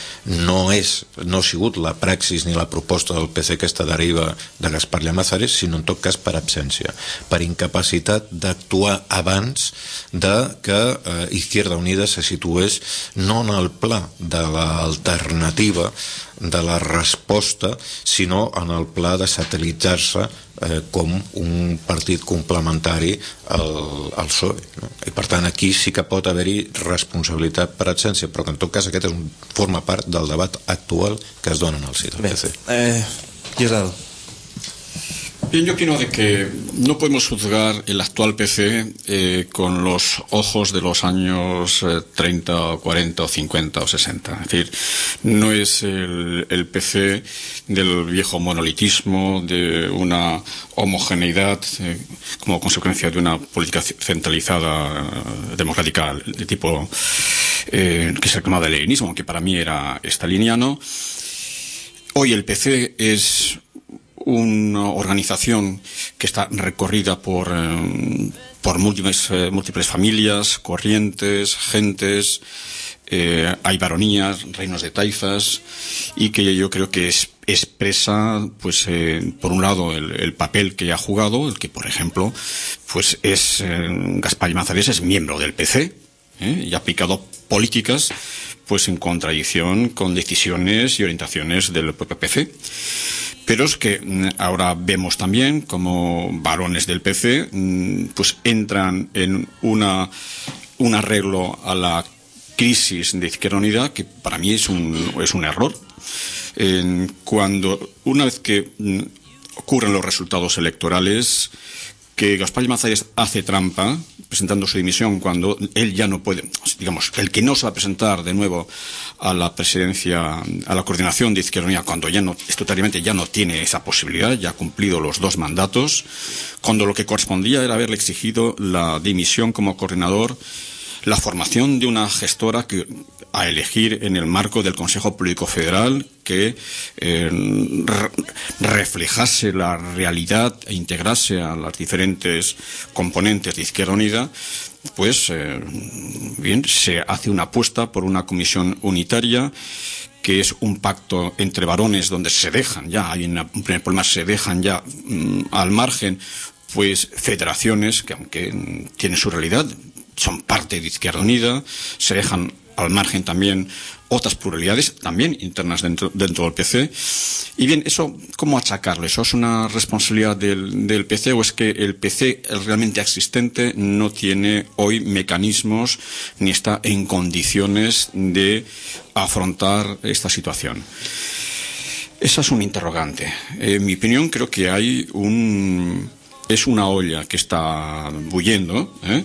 no és no ha sigut la praxis ni la proposta del PC aquesta deriva de Gaspar Llamazares sinó en tot cas per absència per incapacitat d'actuar abans de que eh, Izquierda Unida se situés no en el pla de l'alternativa de la resposta, sinó en el pla de satelitzar-se eh, com un partit complementari al, al PSOE. No? I per tant aquí sí que pot haver-hi responsabilitat per absència, però que en tot cas aquest és un, forma part del debat actual que es dona en el si del Bé, PC. eh, Gisel, Bien, yo opino de que no podemos juzgar el actual PC eh, con los ojos de los años eh, 30, o 40, o 50 o 60. Es decir, no es el, el PC del viejo monolitismo, de una homogeneidad eh, como consecuencia de una política centralizada eh, democrática de tipo que se llamaba de leninismo, que para mí era staliniano. Hoy el PC es una organización que está recorrida por, eh, por múltiples, eh, múltiples familias, corrientes, gentes, eh, hay baronías, reinos de taifas, y que yo creo que es, expresa, pues, por un lado, el, el papel que ha jugado, el que, por ejemplo, pues es eh, Gaspar Manzanares es miembro del PC y ha aplicado políticas pues en contradicción con decisiones y orientaciones del propio PC. Pero es que mm, ahora vemos también como varones del PC mm, pues entran en una, un arreglo a la crisis de Izquierda Unida que para mí es un, es un error. Cuando una vez que mm, ocurren los resultados electorales, que Gaspar Llamazares hace trampa presentando su dimisión cuando él ya no puede, digamos, el que no se va a presentar de nuevo a la presidencia, a la coordinación de Izquierda Unida, cuando ya no, estatutariamente ya no tiene esa posibilidad, ya ha cumplido los dos mandatos, cuando lo que correspondía era haberle exigido la dimisión como coordinador, la formación de una gestora que a elegir en el marco del Consejo Político Federal que eh, re- reflejase la realidad e integrase a las diferentes componentes de Izquierda Unida, pues eh, bien, se hace una apuesta por una comisión unitaria que es un pacto entre varones donde se dejan ya, hay un primer problema, se dejan ya mm, al margen pues federaciones que aunque tienen su realidad son parte de Izquierda Unida, se dejan al margen también otras pluralidades, también internas dentro, dentro del PC. Y bien, eso, ¿cómo achacarlo? ¿Eso es una responsabilidad del, del PC o es que el PC, realmente existente, no tiene hoy mecanismos ni está en condiciones de afrontar esta situación? Esa es un interrogante. En mi opinión, creo que hay un. Es una olla que está bullendo, ¿eh?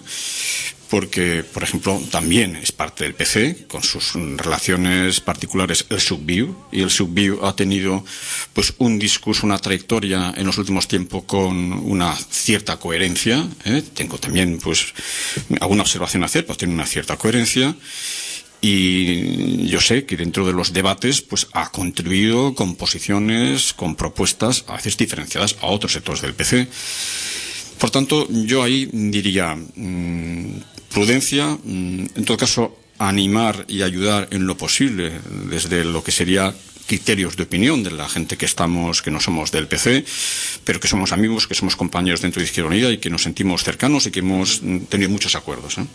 Porque, por ejemplo, también es parte del PC, con sus relaciones particulares, el Subview, y el Subview ha tenido pues un discurso, una trayectoria en los últimos tiempos con una cierta coherencia. ¿eh? Tengo también pues alguna observación a hacer, pero tiene una cierta coherencia. Y yo sé que dentro de los debates pues ha contribuido con posiciones, con propuestas a veces diferenciadas a otros sectores del PC. Por tanto, yo ahí diría mm, prudencia, mm, en todo caso animar y ayudar en lo posible desde lo que sería criterios de opinión de la gente que estamos, que no somos del PC, pero que somos amigos, que somos compañeros dentro de Izquierda Unida y que nos sentimos cercanos y que hemos tenido muchos acuerdos. ¿eh?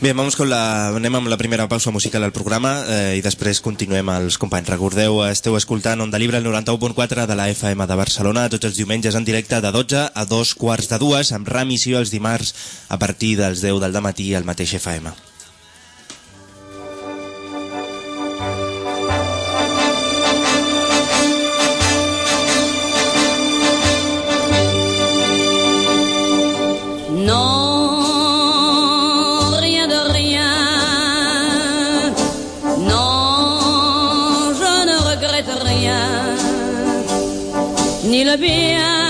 Bé, vamos con la... anem amb la primera pausa musical al programa eh, i després continuem els companys. Recordeu, esteu escoltant Onda Libre el 91.4 de la FM de Barcelona tots els diumenges en directe de 12 a 2 quarts de dues amb remissió els dimarts a partir dels 10 del matí al mateix FM. mia, ni la mia.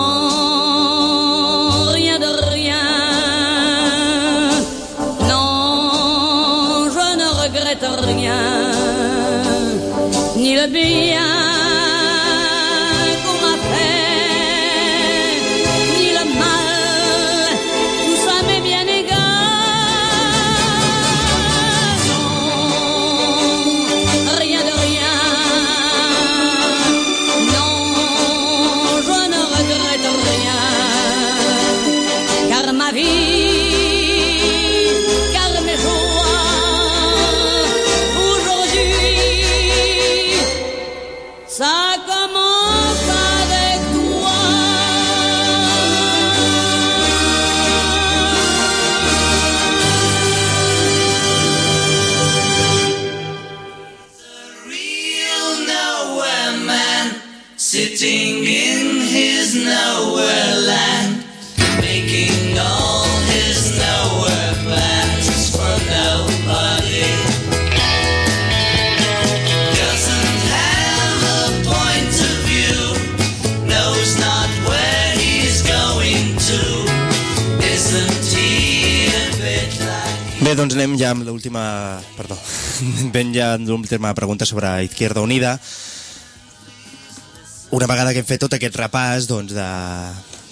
doncs anem ja amb l'última... Perdó. Ben ja amb l'última pregunta sobre Izquierda Unida. Una vegada que hem fet tot aquest repàs doncs, de,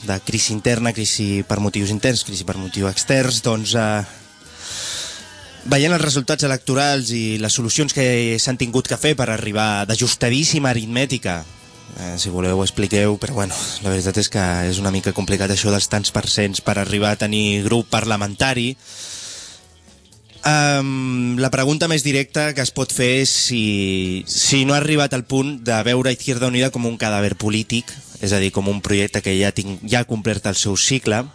de crisi interna, crisi per motius interns, crisi per motius externs, doncs... Eh, veient els resultats electorals i les solucions que s'han tingut que fer per arribar d'ajustadíssima aritmètica eh, si voleu ho expliqueu, però bueno, la veritat és que és una mica complicat això dels tants percents per arribar a tenir grup parlamentari. Um, la pregunta més directa que es pot fer és si, si no ha arribat al punt de veure Izquierda Unida com un cadàver polític, és a dir, com un projecte que ja, tinc, ja ha complert el seu cicle,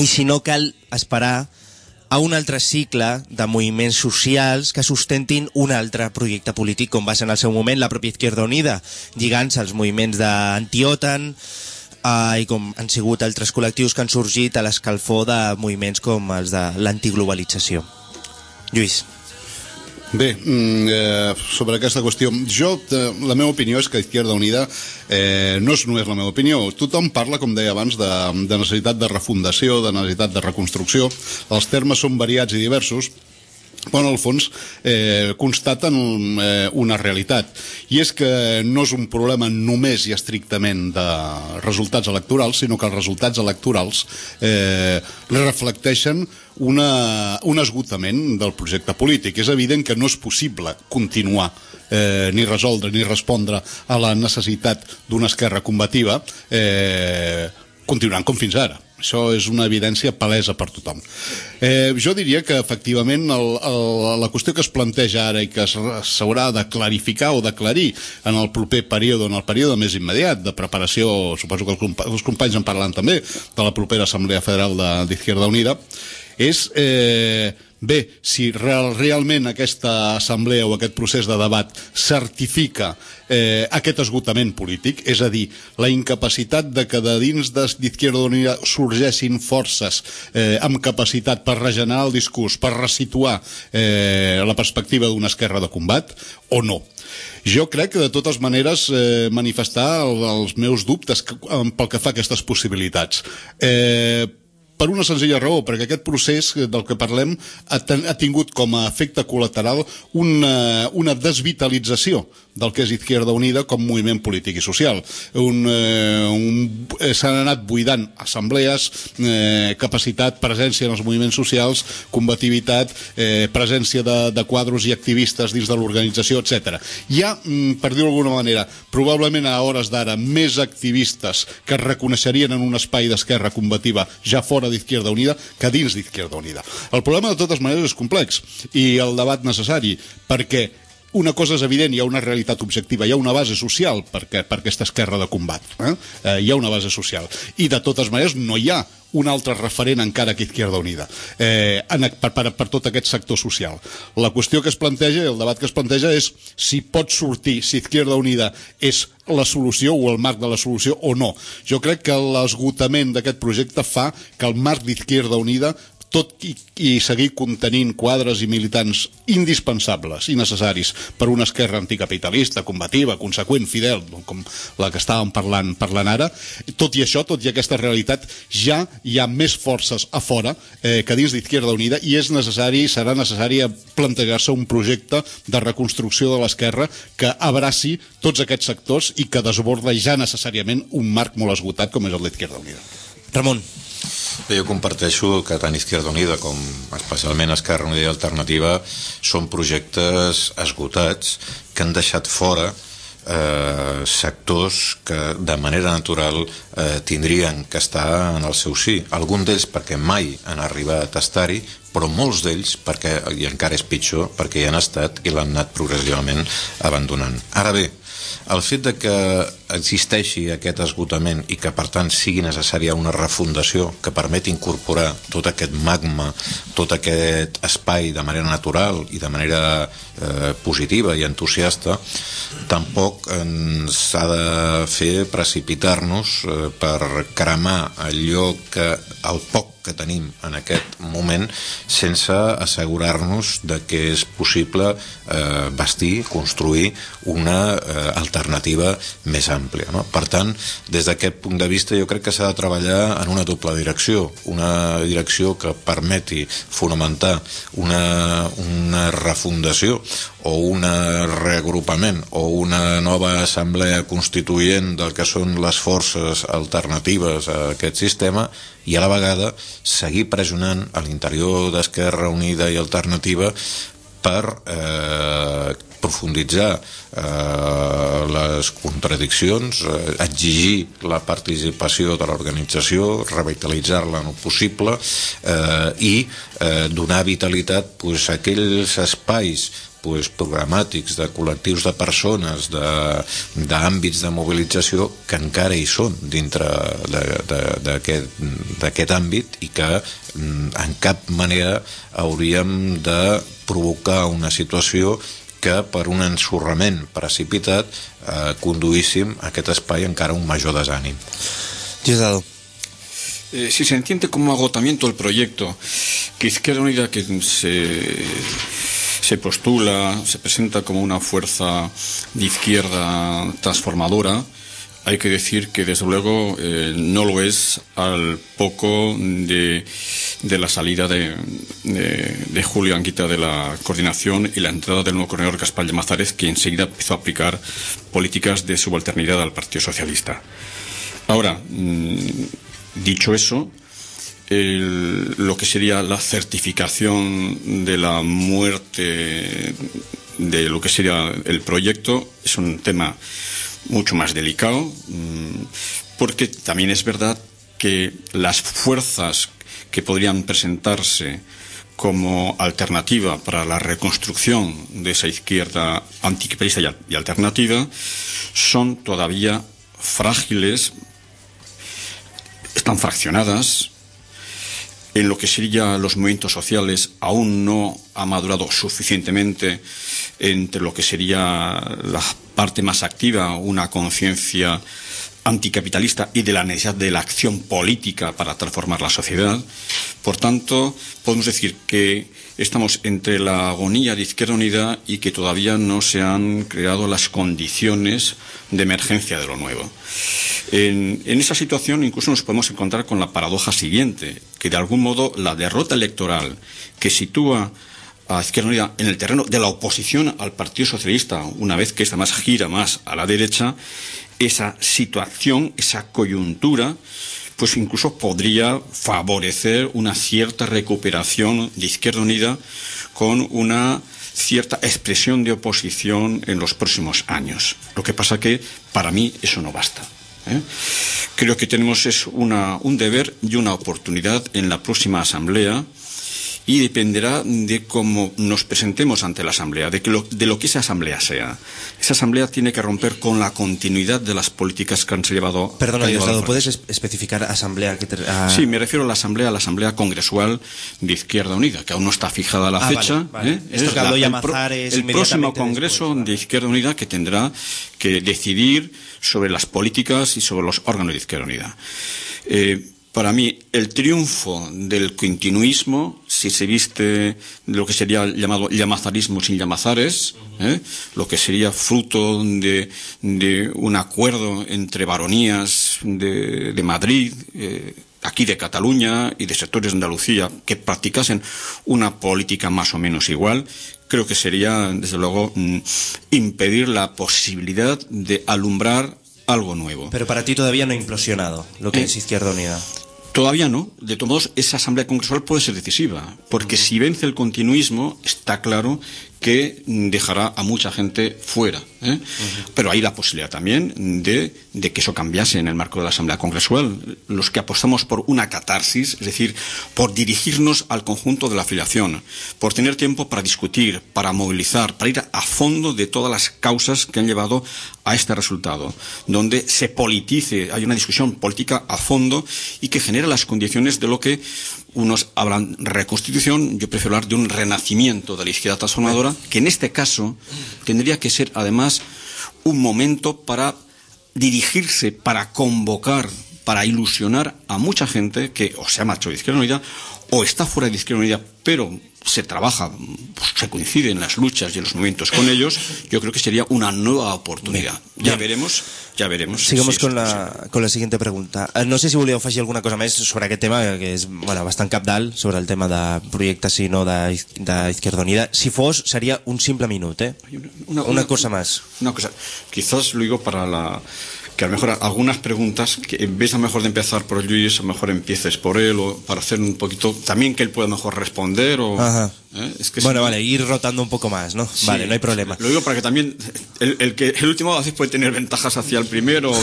i si no cal esperar a un altre cicle de moviments socials que sustentin un altre projecte polític, com va ser en el seu moment la pròpia Izquierda Unida, lligant-se als moviments d'anti-OTAN, eh, i com han sigut altres col·lectius que han sorgit a l'escalfor de moviments com els de l'antiglobalització. Lluís. Bé, mm, eh, sobre aquesta qüestió, jo, eh, la meva opinió és que Izquierda Unida eh, no és només la meva opinió. Tothom parla, com deia abans, de, de necessitat de refundació, de necessitat de reconstrucció. Els termes són variats i diversos, però en el fons eh, constaten eh, una realitat i és que no és un problema només i estrictament de resultats electorals sinó que els resultats electorals eh, reflecteixen una, un esgotament del projecte polític. És evident que no és possible continuar eh, ni resoldre ni respondre a la necessitat d'una esquerra combativa eh, continuant com fins ara. Això és una evidència palesa per tothom. Eh, jo diria que, efectivament, el, el, la qüestió que es planteja ara i que s'haurà de clarificar o d'aclarir en el proper període, en el període més immediat de preparació, suposo que els, compa els companys en parlant també, de la propera Assemblea Federal de- d'Izquierda Unida, és eh, bé, si real, realment aquesta assemblea o aquest procés de debat certifica eh, aquest esgotament polític, és a dir, la incapacitat de que de dins d'Izquierda Unida sorgessin forces eh, amb capacitat per regenerar el discurs, per resituar eh, la perspectiva d'una esquerra de combat, o no. Jo crec que de totes maneres eh, manifestar el, els meus dubtes que, pel que fa a aquestes possibilitats. Eh, per una senzilla raó, perquè aquest procés del que parlem ha, ten, ha tingut com a efecte col·lateral una, una desvitalització del que és Izquierda Unida com moviment polític i social. Un, eh, un, eh, S'han anat buidant assemblees, eh, capacitat, presència en els moviments socials, combativitat, eh, presència de, de quadros i activistes dins de l'organització, etc. Hi ha, mm, per dir-ho d'alguna manera, probablement a hores d'ara més activistes que es reconeixerien en un espai d'esquerra combativa ja fora d'Izquierda Unida que dins d'Izquierda Unida. El problema, de totes maneres, és complex i el debat necessari, perquè una cosa és evident, hi ha una realitat objectiva, hi ha una base social per, que, per aquesta esquerra de combat. Eh? Eh, hi ha una base social. I de totes maneres no hi ha un altre referent encara que Izquierda Unida eh, en, per, per, per tot aquest sector social. La qüestió que es planteja, el debat que es planteja és si pot sortir, si Izquierda Unida és la solució o el marc de la solució o no. Jo crec que l'esgotament d'aquest projecte fa que el marc d'Izquierda Unida tot i, i seguir contenint quadres i militants indispensables i necessaris per una esquerra anticapitalista, combativa, conseqüent, fidel, com la que estàvem parlant, parlant ara, tot i això, tot i aquesta realitat, ja hi ha més forces a fora eh, que dins d'Izquierda Unida i és necessari, serà necessari plantejar-se un projecte de reconstrucció de l'esquerra que abraci tots aquests sectors i que desborda ja necessàriament un marc molt esgotat com és el d'Izquierda Unida. Ramon, Bé, jo comparteixo que tant Izquierda Unida com especialment Esquerra Unida i Alternativa són projectes esgotats que han deixat fora eh, sectors que de manera natural eh, tindrien que estar en el seu sí. Algun d'ells perquè mai han arribat a estar-hi, però molts d'ells, perquè, i encara és pitjor, perquè hi han estat i l'han anat progressivament abandonant. Ara bé, el fet de que existeixi aquest esgotament i que per tant sigui necessària una refundació que permeti incorporar tot aquest magma, tot aquest espai de manera natural i de manera eh, positiva i entusiasta, tampoc ens ha de fer precipitar-nos eh, per cremar allò que el poc que tenim en aquest moment sense assegurar-nos de que és possible eh, bastir, construir una eh, alternativa més àmplia. No? Per tant, des d'aquest punt de vista jo crec que s'ha de treballar en una doble direcció, una direcció que permeti fonamentar una, una refundació o un reagrupament o una nova assemblea constituent del que són les forces alternatives a aquest sistema i a la vegada seguir pressionant a l'interior d'Esquerra Unida i Alternativa per eh, profunditzar eh, les contradiccions, eh, exigir la participació de l'organització, revitalitzar-la en el possible eh, i eh, donar vitalitat pues, a aquells espais pues, programàtics, de col·lectius de persones, d'àmbits de, de mobilització que encara hi són dintre d'aquest àmbit i que mm, en cap manera hauríem de provocar una situació que per un ensorrament precipitat eh, conduíssim aquest espai encara a un major desànim. Giselle. Eh, si se entiende como agotamiento el proyecto, que Izquierda Unida que se, se postula, se presenta como una fuerza de izquierda transformadora, hay que decir que desde luego eh, no lo es al poco de, de la salida de, de, de Julio Anguita de la coordinación y la entrada del nuevo coordinador Gaspar Llamazares, que enseguida empezó a aplicar políticas de subalternidad al Partido Socialista. Ahora, mm, dicho eso, el- lo que sería la certificación de la muerte de lo que sería el proyecto es un tema mucho más delicado, mm, porque también es verdad que las fuerzas que podrían presentarse como alternativa para la reconstrucción de esa izquierda al- y alternativa son todavía frágiles, están fraccionadas, en lo que serían los movimientos sociales aún no ha madurado suficientemente entre lo que sería la parte más activa, una conciencia anticapitalista y de la necesidad de la acción política para transformar la sociedad. Por tanto, podemos decir que estamos entre la agonía de Izquierda Unida y que todavía no se han creado las condiciones de emergencia de lo nuevo. En, en esa situación incluso nos podemos encontrar con la paradoja siguiente, que de algún modo la derrota electoral que sitúa a Izquierda Unida en el terreno de la oposición al Partido Socialista, una vez que esta más gira más a la derecha, esa situación, esa coyuntura, pues incluso podría favorecer una cierta recuperación de Izquierda Unida con una cierta expresión de oposición en los próximos años. Lo que pasa que para mí eso no basta. ¿Eh? Creo que tenemos es una, un deber y una oportunidad en la próxima asamblea y dependerá de cómo nos presentemos ante la Asamblea, de, que lo, de lo que esa Asamblea sea. Esa Asamblea tiene que romper con la continuidad de las políticas que han llevado. Perdona, Diosdado, ¿puedes es- especificar asamblea? Que te- a- Sí, me refiero a la asamblea, a la asamblea congresual de Izquierda Unida, que aún no está fijada la Ah, fecha. vale, vale. ¿eh? Esto Es que habló el, próximo congreso después, vale. de Izquierda Unida que tendrá que decidir sobre las políticas y sobre los órganos de Izquierda Unida. Eh, para mí, el triunfo del continuismo, si se viste de lo que sería llamado llamazarismo sin llamazares, ¿eh? lo que sería fruto de, de un acuerdo entre baronías de, de Madrid, eh, aquí de Cataluña y de sectores de Andalucía que practicasen una política más o menos igual, creo que sería, desde luego, mm, impedir la posibilidad de alumbrar algo nuevo. Pero para ti todavía no ha implosionado lo que Eh. es Izquierda Unida. Todavía no. De todos modos, esa asamblea congresual puede ser decisiva, porque si vence el continuismo, está claro que dejará a mucha gente fuera. ¿eh? Pero hay la posibilidad también de, de que eso cambiase en el marco de la asamblea congresual. Los que apostamos por una catarsis, es decir, por dirigirnos al conjunto de la afiliación, por tener tiempo para discutir, para movilizar, para ir a fondo de todas las causas que han llevado a este resultado, donde se politice, hay una discusión política a fondo y que genera las condiciones de lo que unos hablan reconstitución, yo prefiero hablar de un renacimiento de la izquierda transformadora, que en este caso tendría que ser además un momento para dirigirse, para convocar, para ilusionar a mucha gente que o se ha marchado de Izquierda Unida o está fuera de Izquierda Unida, pero se trabaja, pues, se coincide en las luchas y en los movimientos con ellos, yo creo que sería una nueva oportunidad. Bien. Ya veremos, ya veremos. Sigamos si con la, con la siguiente pregunta. Eh, No sé si volíeu afegir alguna cosa més sobre aquest tema, que és bueno, bastant capdalt, sobre el tema de projectes, si no, de, de Izquierda Unida. Si fos, seria un simple minut, eh? Una- Una, una- cosa más. Una cosa, quizás lo digo para la que a lo mejor algunas preguntas que en vez a lo mejor de empezar por Luis, a lo mejor empieces por él o para hacer un poquito también que él pueda mejor responder o Ajá. ¿eh? es que bueno, si- vale, ir rotando un poco más, ¿no? Sí. Vale, no hay problema. Lo digo para que también el, el que el último a veces puede tener ventajas hacia el primero o,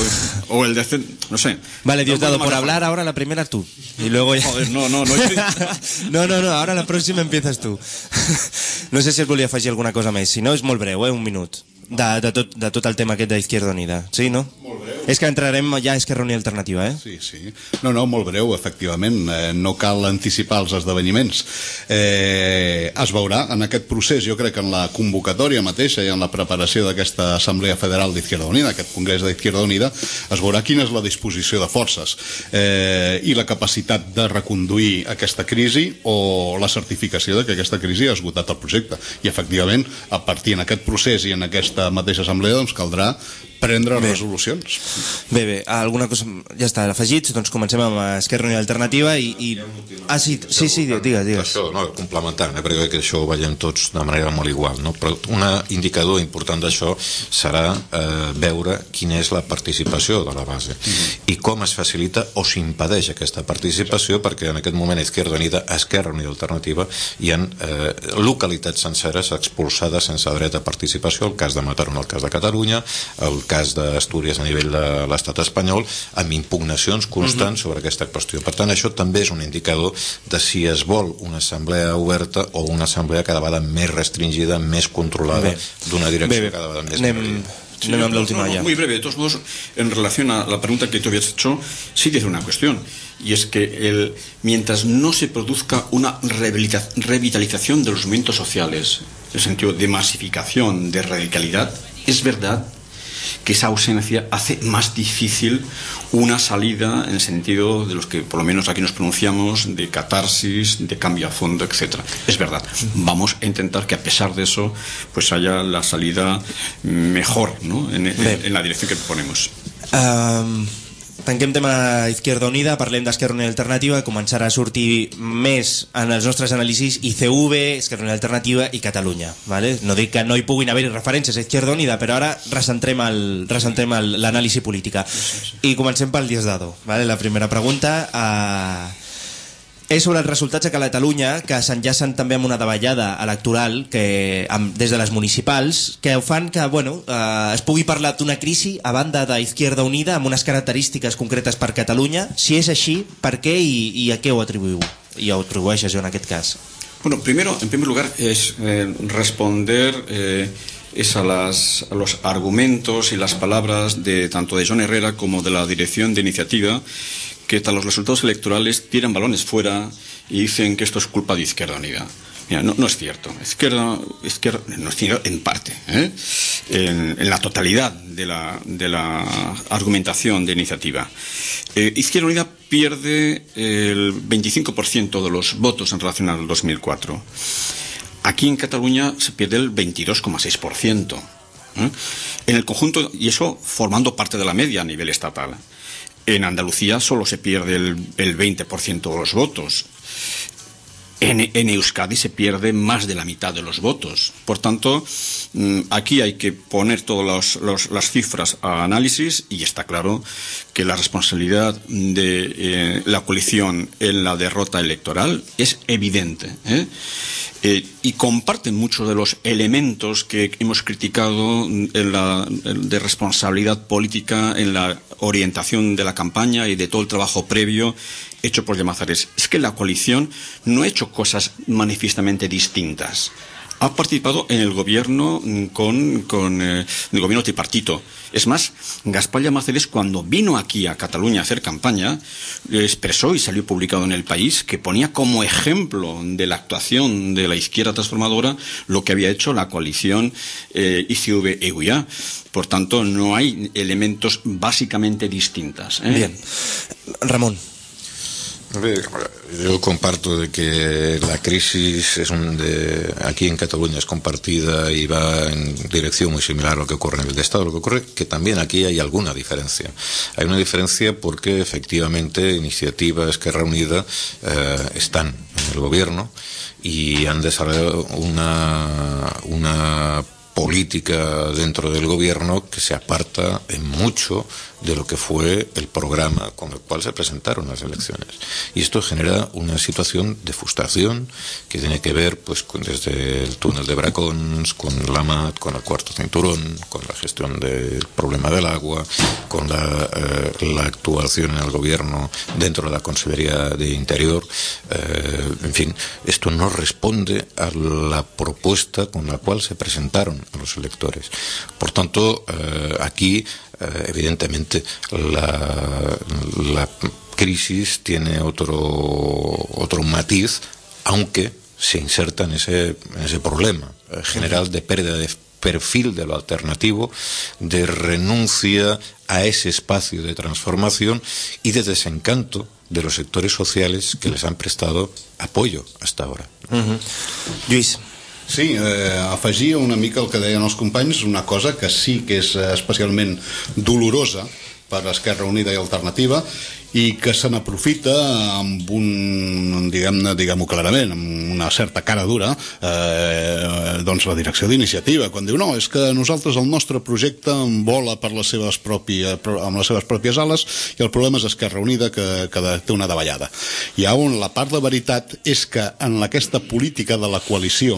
o el de no sé. Vale, Diosdado, No, por hablar ahora la primera tú. Y luego ya... Joder, no, no, no. no, no, no, ahora la próxima empiezas tu. No sé si et volia afegir alguna cosa més. Si no, és molt breu, eh? Un minut. De, de, tot, de tot el tema aquest d'Izquierda Unida. Sí, no? Molt breu. És que entrarem ja a Esquerra Unida Alternativa, eh? Sí, sí. No, no, molt breu, efectivament. Eh, no cal anticipar els esdeveniments. Eh, es veurà en aquest procés, jo crec que en la convocatòria mateixa i en la preparació d'aquesta Assemblea Federal d'Izquierda Unida, aquest Congrés d'Izquierda Unida, es veurà quina és la disposició de forces eh, i la capacitat de reconduir aquesta crisi o la certificació de que aquesta crisi ha esgotat el projecte. I, efectivament, a partir en aquest procés i en aquesta mateixa assemblea, doncs caldrà prendre Bé. resolucions. Bé, bé, alguna cosa... Ja està, afegits, doncs comencem amb Esquerra Unida Alternativa i... i... Ah, sí, sí, sí, digues, digues. Això, no, complementant, eh, perquè que això ho veiem tots de manera molt igual, no? però un indicador important d'això serà eh, veure quina és la participació de la base i com es facilita o s'impedeix aquesta participació, perquè en aquest moment a Izquierda Unida, Esquerra Unida Alternativa hi ha eh, localitats senceres expulsades sense dret a participació, el cas de Mataró en el cas de Catalunya, el cas d'Astúries a nivell de l'estat espanyol, amb impugnacions constants sobre aquesta qüestió. Per tant, això també és un indicador de si es vol una assemblea oberta o una assemblea cada vegada més restringida, més controlada, d'una direcció Bé, bé. cada vegada més Anem. Sí, no, no, ja. Muy breve, de todos modos, en relación a la pregunta que tú habías hecho, sí dice una cuestión. Y es que el, mientras no se produzca una revitalización de los movimientos sociales, en el sentido de masificación, de radicalidad, es verdad que esa ausencia hace más difícil una salida en el sentido de los que por lo menos aquí nos pronunciamos de catarsis, de cambio a fondo, etcétera. Es verdad. Vamos a intentar que a pesar de eso pues haya la salida mejor, ¿no? En, en- Bé. en la dirección que proponemos. Um, tanquem tema Izquierda Unida, parlem d'Esquerra Unida Alternativa, començarà a sortir més en els nostres anàlisis ICV, Esquerra Unida Alternativa i Catalunya. Vale? No dic que no hi puguin haver referències a Izquierda Unida, però ara recentrem l'anàlisi política. I comencem pel Diosdado. Vale? La primera pregunta... Eh, és sobre els resultats a Catalunya que s'enllacen també amb una davallada electoral que, amb, des de les municipals que fan que bueno, eh, es pugui parlar d'una crisi a banda d'Izquierda Unida amb unes característiques concretes per Catalunya si és així, per què i, i a què ho atribuïu? i ho atribueixes jo en aquest cas Bueno, primero, en primer lugar, es eh, responder eh, es a, las, a los argumentos y las palabras de tanto de John Herrera como de la dirección de iniciativa que tras los resultados electorales tiran balones fuera y dicen que esto es culpa de Izquierda Unida. Mira, no, es cierto. Izquierda, izquierda no es cierto en parte, ¿eh? en, en la totalidad de la, de la argumentación de iniciativa. Eh, Izquierda Unida pierde el 25% de los votos en relación al 2004. Aquí en Cataluña se pierde el 22,6%. ¿eh? En el conjunto, y eso formando parte de la media a nivel estatal. En Andalucía solo se pierde el, el 20% de los votos. En, Euskadi se pierde más de la mitad de los votos. Por tanto, mm, aquí hay que poner todas las cifras a análisis y está claro que la responsabilidad de eh, la coalición en la derrota electoral es evidente. ¿eh? Eh, y comparten muchos de los elementos que hemos criticado en la, de responsabilidad política en la orientación de la campaña y de todo el trabajo previo hecho por Llamazares. Es que la coalición no ha hecho cosas manifiestamente distintas. Ha participado en el gobierno con, con eh, el gobierno tripartito. Es más, Gaspar Llamazares, cuando vino aquí a Cataluña a hacer campaña, expresó y salió publicado en el país que ponía como ejemplo de la actuación de la izquierda transformadora lo que había hecho la coalición eh, ICV-EUIA. Por tanto, no hay elementos básicamente distintas. ¿eh? Bien. Ramon Bé, Yo comparto de que la crisis es un de, aquí en Cataluña es compartida y va en dirección muy similar a lo que ocurre en el Estado. Lo que ocurre que también aquí hay alguna diferencia. Hay una diferencia porque efectivamente Iniciativa Esquerra Unida eh, están en el gobierno y han desarrollado una, una política dentro del gobierno que se aparta en mucho de lo que fue el programa con el cual se presentaron las elecciones. Y esto genera una situación de frustración que tiene que ver pues con, desde el túnel de Bracons, con la MAT, con el cuarto cinturón, con la gestión del problema del agua, con la, eh, actuación en el gobierno dentro de la Consejería de Interior. Eh, en fin, esto no responde a la propuesta con la cual se presentaron los electores. Por tanto, eh, aquí, evidentemente, la, crisis tiene otro, otro matiz, aunque se inserta en ese, en ese problema eh, general de pérdida de perfil de lo alternativo, de renuncia a ese espacio de transformación y de desencanto de los sectores sociales que les han prestado apoyo hasta ahora. Lluís Sí, eh, afegia una mica el que deien els companys, una cosa que sí que és eh, especialment dolorosa per Esquerra Unida i Alternativa i que se n'aprofita amb un, diguem-ne, diguem-ho clarament, amb una certa cara dura, eh, doncs la direcció d'iniciativa, quan diu, no, és que nosaltres el nostre projecte vola per les seves pròpies, amb les seves pròpies ales i el problema és Esquerra Unida que, que té una davallada. Ha on la part de veritat és que en aquesta política de la coalició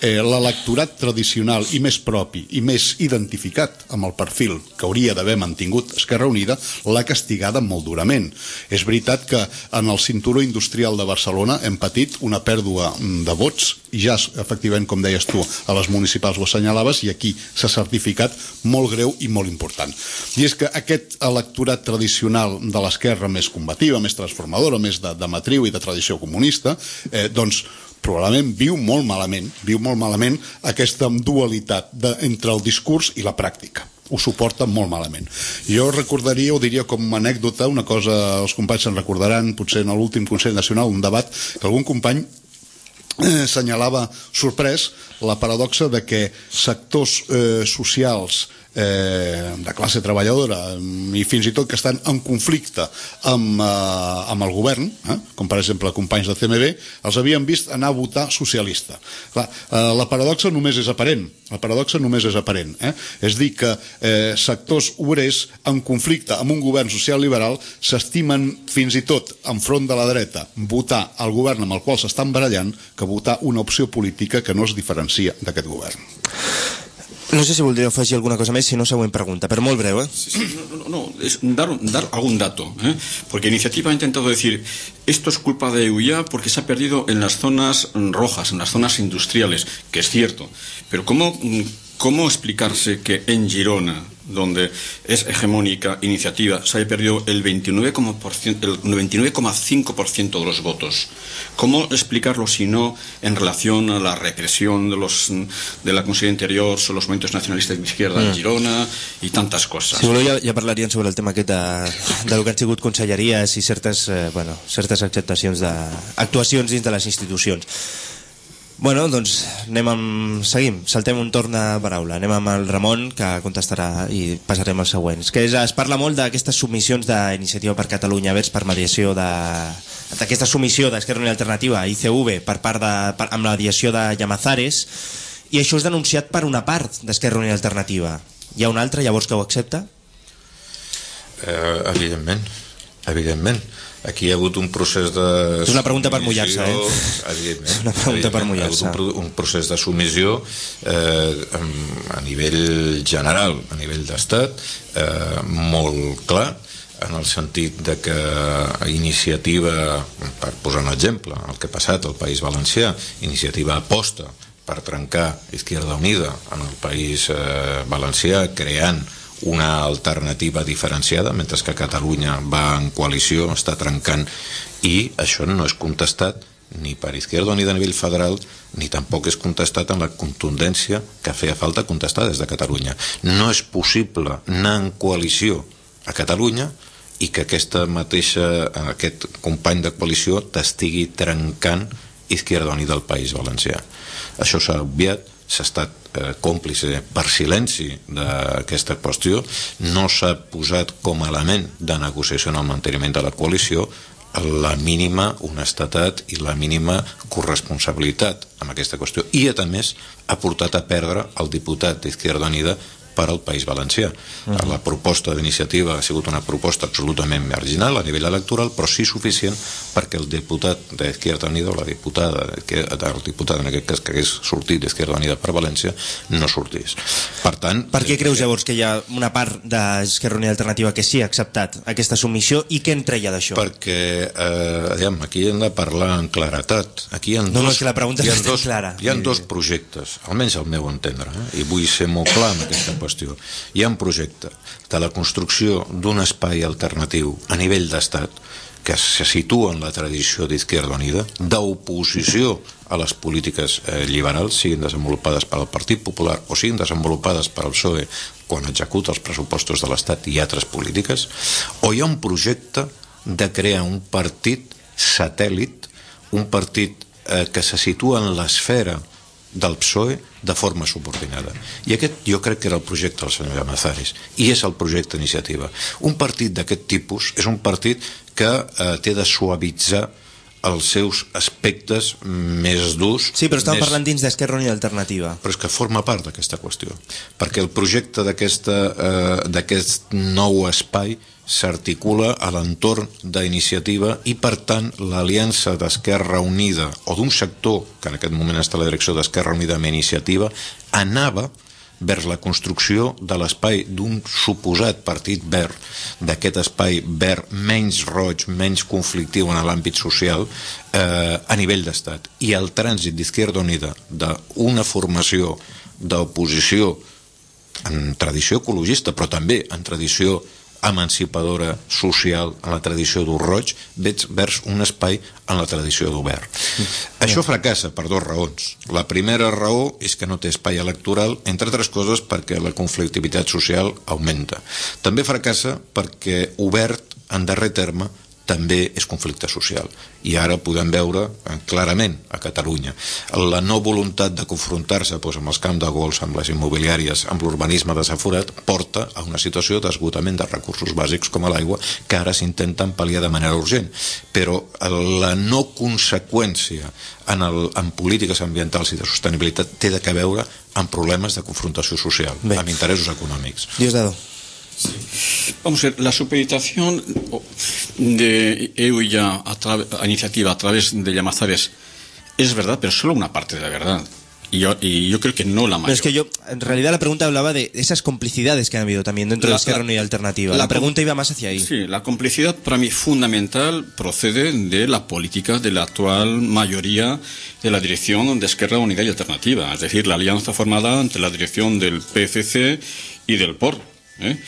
eh, l'electorat tradicional i més propi i més identificat amb el perfil que hauria d'haver mantingut Esquerra Unida l'ha castigada molt durament. És veritat que en el cinturó industrial de Barcelona hem patit una pèrdua mm, de vots ja, efectivament, com deies tu, a les municipals ho assenyalaves i aquí s'ha certificat molt greu i molt important. I és que aquest electorat tradicional de l'esquerra més combativa, més transformadora, més de, de matriu i de tradició comunista, eh, doncs probablement viu molt malament, viu molt malament aquesta dualitat de, entre el discurs i la pràctica ho suporta molt malament. Jo recordaria, o diria com a anècdota, una cosa, els companys se'n recordaran, potser en l'últim Consell Nacional, un debat, que algun company eh, senyalava sorprès la paradoxa de que sectors eh, socials eh, de classe treballadora mm, i fins i tot que estan en conflicte amb, eh, amb el govern, eh, com per exemple companys de CMB, els havien vist anar a votar socialista. Clar, eh, la paradoxa només és aparent, la paradoxa només és aparent. Eh? És dir, que eh, sectors obrers en conflicte amb un govern social-liberal s'estimen fins i tot enfront de la dreta votar el govern amb el qual s'estan barallant que votar una opció política que no es diferencia d'aquest govern. No sé si voldria afegir alguna cosa més, si no, següent pregunta, però molt breu, eh? Sí, no, no, no, es dar, algún dato, ¿eh? porque Iniciativa ha intentado decir, esto es culpa de EUIA porque se ha perdido en las zonas rojas, en las zonas industriales, que es cierto, pero ¿cómo, cómo explicarse que en Girona, donde es hegemónica Iniciativa, se haya perdido el 29,5% el 99,5% de los votos? ¿Cómo explicarlo si no en relación a la represión de, los, mm, de la Consellera Interior sobre los movimientos nacionalistas de izquierda en Girona y tantas cosas? Si voleu ja, ja sobre el tema aquest de, del que han sigut conselleries i certes, eh, bueno, certes acceptacions d'actuacions dins de les institucions. Bueno, doncs anem amb... seguim, saltem un torn de paraula. Anem amb el Ramon, que contestarà i passarem als següents. Que és, es parla molt d'aquestes submissions d'Iniciativa per Catalunya vers per mediació de d'aquesta submissió d'Esquerra Unida Alternativa ICV per part de, per, amb la mediació de Llamazares i això és denunciat per una part d'Esquerra Unida Alternativa. Hi ha una altra, llavors, que ho accepta? Eh, evidentment, evidentment. Aquí hi ha hagut un procés de... És una pregunta per mullar-se, eh? Evidentment. És una pregunta per mullar-se. Hi ha hagut un, un procés de submissió eh, a nivell general, a nivell d'estat, eh, molt clar, en el sentit de que iniciativa, per posar un exemple, el que ha passat al País Valencià, iniciativa aposta per trencar Izquierda Unida en el País eh, Valencià, creant una alternativa diferenciada, mentre que Catalunya va en coalició, està trencant, i això no és contestat ni per Izquierda Unida a nivell federal, ni tampoc és contestat en la contundència que feia falta contestar des de Catalunya. No és possible anar en coalició a Catalunya i que aquesta mateixa, aquest company de coalició t'estigui trencant Izquierda Unida al País Valencià. Això s'ha obviat, s'ha estat eh, còmplice per silenci d'aquesta qüestió, no s'ha posat com a element de negociació en el manteniment de la coalició la mínima honestedat i la mínima corresponsabilitat amb aquesta qüestió. I, a més, ha portat a perdre el diputat d'Izquierda Unida per al País Valencià. Uh -huh. La proposta d'iniciativa ha sigut una proposta absolutament marginal a nivell electoral, però sí suficient perquè el diputat d'Izquierda Unida o la diputada, que- el diputat en aquest cas que hagués sortit d'Izquierda Unida per València, no sortís. Per tant... Per què creus llavors que hi ha una part d'Esquerra Unida Alternativa que sí ha acceptat aquesta submissió i què en treia d'això? perquè eh, aviam, aquí hem de parlar en claretat aquí hi ha No, dos, no, és que la pregunta hi ha és dos, clara. hi ha dos projectes almenys al meu entendre eh? i vull ser molt clar en aquesta qüestió hi ha un projecte de la construcció d'un espai alternatiu a nivell d'estat que se situa en la tradició d'Izquierda Unida d'oposició a les polítiques eh, liberals siguin desenvolupades per al Partit Popular o siguin desenvolupades per al PSOE quan executa els pressupostos de l'Estat i altres polítiques o hi ha un projecte de crear un partit satèl·lit un partit eh, que se situa en l'esfera del PSOE de forma subordinada. I aquest jo crec que era el projecte del senyor Llamazares i és el projecte d'iniciativa. Un partit d'aquest tipus és un partit que eh, té de suavitzar els seus aspectes més durs Sí, però estàvem més... parlant dins d'Esquerra Unida Alternativa. però és que forma part d'aquesta qüestió perquè el projecte eh, d'aquest nou espai s'articula a l'entorn d'iniciativa i per tant l'aliança d'Esquerra Unida o d'un sector que en aquest moment està a la direcció d'Esquerra Unida amb iniciativa anava vers la construcció de l'espai d'un suposat partit verd, d'aquest espai verd menys roig, menys conflictiu en l'àmbit social eh, a nivell d'estat. I el trànsit d'Izquierda Unida d'una formació d'oposició en tradició ecologista, però també en tradició emancipadora social en la tradició d'Ur Roig veig vers un espai en la tradició d'Obert. Això fracassa per dues raons. La primera raó és que no té espai electoral, entre altres coses perquè la conflictivitat social augmenta. També fracassa perquè Obert, en darrer terme, també és conflicte social. I ara podem veure, eh, clarament a Catalunya. La no voluntat de confrontar-se doncs, amb els camps de gols, amb les immobiliàries, amb l'urbanisme desaforat, porta a una situació d'esgotament de recursos bàsics com a l'aigua que ara s'intenten pal·liar de manera urgent. Però la no conseqüència en, el, en polítiques ambientals i de sostenibilitat té de que veure amb problemes de confrontació social, Bé. amb interessos econòmics. Diosdado. Vamos a ver, la supeditación de EU ya a, a iniciativa a través de Llamazares es verdad, pero solo una parte de la verdad. Y yo, y yo creo que no la Pero mayor. es que yo, en realidad la pregunta hablaba de esas complicidades que han habido también dentro La- de Esquerra Unida Alternativa. la La, pregunta iba más hacia ahí. Sí, la complicidad para mí fundamental procede de la política de la actual mayoría de la dirección de Esquerra Unida y Alternativa, es decir, la alianza formada entre la dirección del PCC y del POR, ¿eh?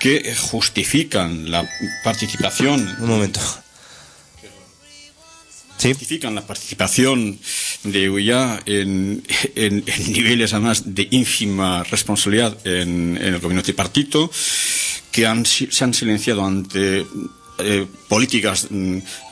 que justifican la participación Un momento. Sí. justifican la participación de UIA en, en- en niveles además de ínfima responsabilidad en, en el gobierno tripartito, que han, se han silenciado ante eh, políticas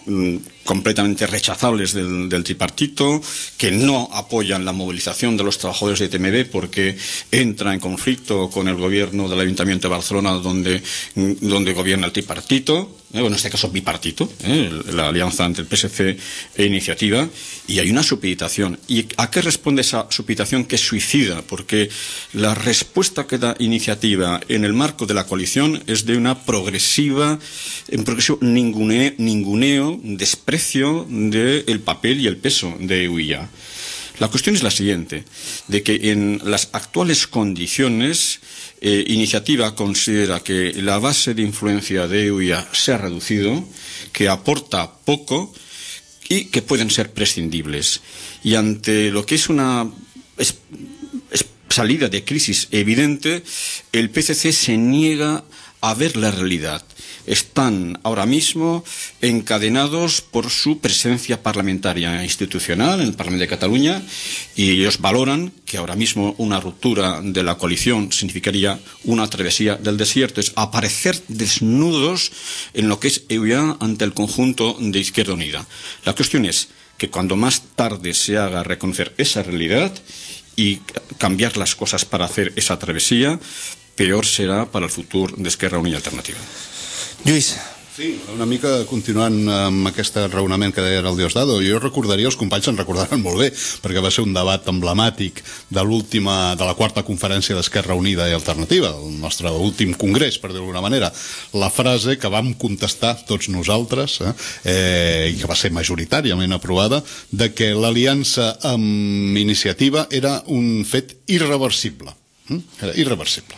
mm, completamente rechazables del, del tripartito, que no apoyan la movilización de los trabajadores de TMB porque entra en conflicto con el gobierno del Ayuntamiento de Barcelona donde, mm, donde gobierna el tripartito, eh, en este caso bipartito, eh, la alianza entre el PSC e Iniciativa, y hay una supeditación. ¿Y a qué responde esa supeditación que es suicida? Porque la respuesta que da Iniciativa en el marco de la coalición es de una progresiva, un progresivo ningune- ninguneo, desprecio del papel y el peso de EUIA. La cuestión es la siguiente, de que en las actuales condiciones, eh, Iniciativa considera que la base de influencia de EUIA se ha reducido, que aporta poco y que pueden ser prescindibles. Y ante lo que es una salida de crisis evidente, el PCC se niega a ver la realidad. Están ahora mismo encadenados por su presencia parlamentaria institucional en el Parlamento de Cataluña y ellos valoran que ahora mismo una ruptura de la coalición significaría una travesía del desierto, es aparecer desnudos en lo que es EUIA ante el conjunto de Izquierda Unida. La cuestión es que cuando más tarde se haga reconocer esa realidad y cambiar las cosas para hacer esa travesía, peor serà per al futur d'Esquerra Unida i Alternativa. Lluís, Sí, una mica continuant amb aquest raonament que deia el Diosdado, jo recordaria, els companys se'n recordaran molt bé, perquè va ser un debat emblemàtic de l'última, de la quarta conferència d'Esquerra Unida i Alternativa, el nostre últim congrés, per dir-ho d'alguna manera, la frase que vam contestar tots nosaltres, eh, eh, i que va ser majoritàriament aprovada, de que l'aliança amb iniciativa era un fet irreversible. Mm? Era irreversible.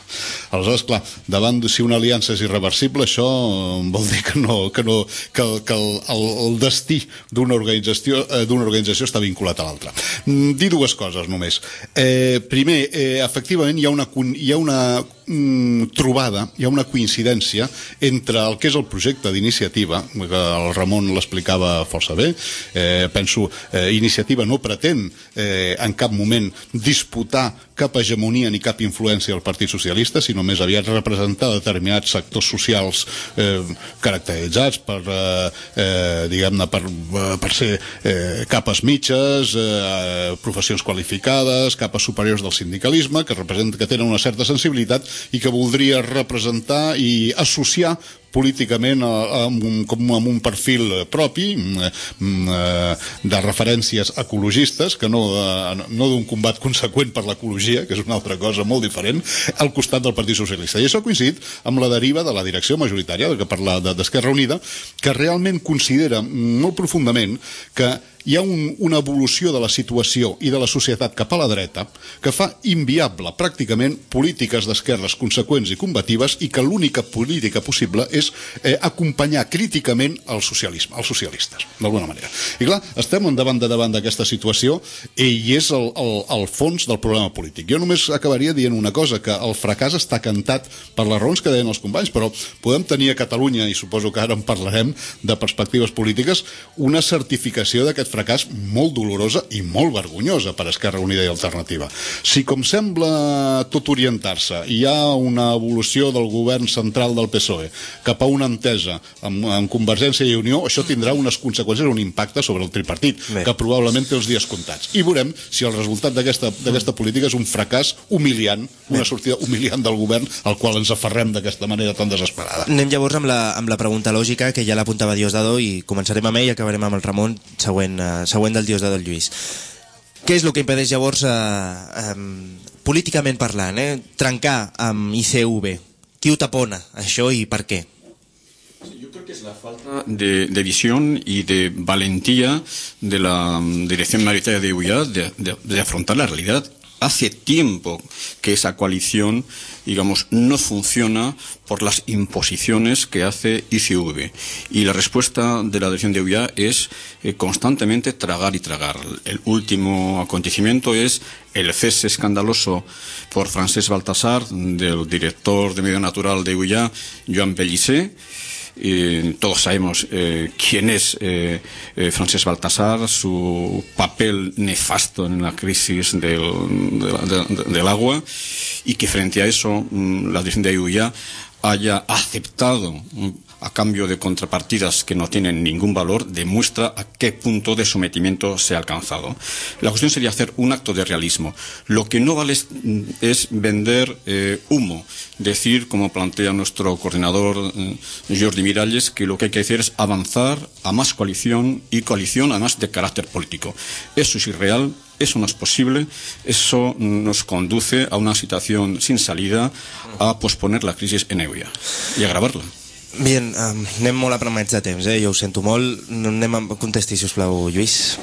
Aleshores, clar, davant de si una aliança és irreversible, això eh, vol dir que, no, que, no, que, que el, el, el destí d'una organització, eh, d'una organització està vinculat a l'altra. Mm, dir dues coses només. Eh, primer, eh, efectivament, hi ha una, hi ha una mm, trobada, hi ha una coincidència entre el que és el projecte d'iniciativa, que el Ramon l'explicava força bé, eh, penso, eh, iniciativa no pretén eh, en cap moment disputar cap hegemonia ni cap influència al Partit Socialista, sinó més aviat representar determinats sectors socials eh, caracteritzats per, eh, eh, diguem-ne, per, eh, per ser eh, capes mitges, eh, professions qualificades, capes superiors del sindicalisme, que representen que tenen una certa sensibilitat i que voldria representar i associar políticament amb, un, com amb un perfil propi mm, mm, eh, de referències ecologistes que no, eh, no d'un combat conseqüent per l'ecologia, que és una altra cosa molt diferent, al costat del Partit Socialista. I això ha coincidit amb la deriva de la direcció majoritària, del que parla de- d'Esquerra Unida, que realment considera molt profundament que hi ha un, una evolució de la situació i de la societat cap a la dreta que fa inviable pràcticament polítiques d'esquerres conseqüents i combatives i que l'única política possible és eh, acompanyar críticament el socialisme, els socialistes, d'alguna manera. I clar, estem endavant de davant d'aquesta situació i és el, el, el fons del problema polític. Jo només acabaria dient una cosa, que el fracàs està cantat per les raons que deien els companys, però podem tenir a Catalunya, i suposo que ara en parlarem, de perspectives polítiques, una certificació d'aquest fracàs molt dolorosa i molt vergonyosa per Esquerra Unida i Alternativa. Si, com sembla tot orientar-se, hi ha una evolució del govern central del PSOE cap a una entesa amb, amb Convergència i Unió, això tindrà unes conseqüències, un impacte sobre el tripartit, Bé. que probablement té els dies comptats. I veurem si el resultat d'aquesta política és un fracàs humiliant, una sortida humiliant del govern al qual ens aferrem d'aquesta manera tan desesperada. Anem llavors amb la, amb la pregunta lògica, que ja l'apuntava Diosdado, i començarem amb ell i acabarem amb el Ramon, següent, uh, següent del Diosdado el Lluís. Què és el que impedeix llavors, uh, um, políticament parlant, eh, trencar amb ICV? Qui ho tapona, això, i per què? La falta de, de visión y de valentía de la mm, dirección mayoritaria de UIA de, de- de afrontar la realidad. Hace tiempo que esa coalición, digamos, no funciona por las imposiciones que hace ICV. Y la respuesta de la dirección de UIA es eh, constantemente tragar y tragar. El último acontecimiento es el cese escandaloso por Francesc Baltasar del director de Medio Natural de UIA, Joan Pellicer, eh, todos sabemos eh, quién es eh, eh, Francesc Baltasar, su papel nefasto en la crisis del, de- de- del agua y que frente a eso mm, la dirección de IUIA haya aceptado mm, a cambio de contrapartidas que no tienen ningún valor, demuestra a qué punto de sometimiento se ha alcanzado. La cuestión sería hacer un acto de realismo. Lo que no vale es, mm, vender eh, humo, decir, como plantea nuestro coordinador eh, Jordi Miralles, que lo que hay que hacer es avanzar a más coalición y coalición además de carácter político. Eso es irreal, eso no es posible, eso nos conduce a una situación sin salida, a posponer la crisis en EUIA y agravarla. Bien, um, anem molt apremats de temps, eh? jo ho sento molt. Anem amb... Contesti, sisplau, Lluís.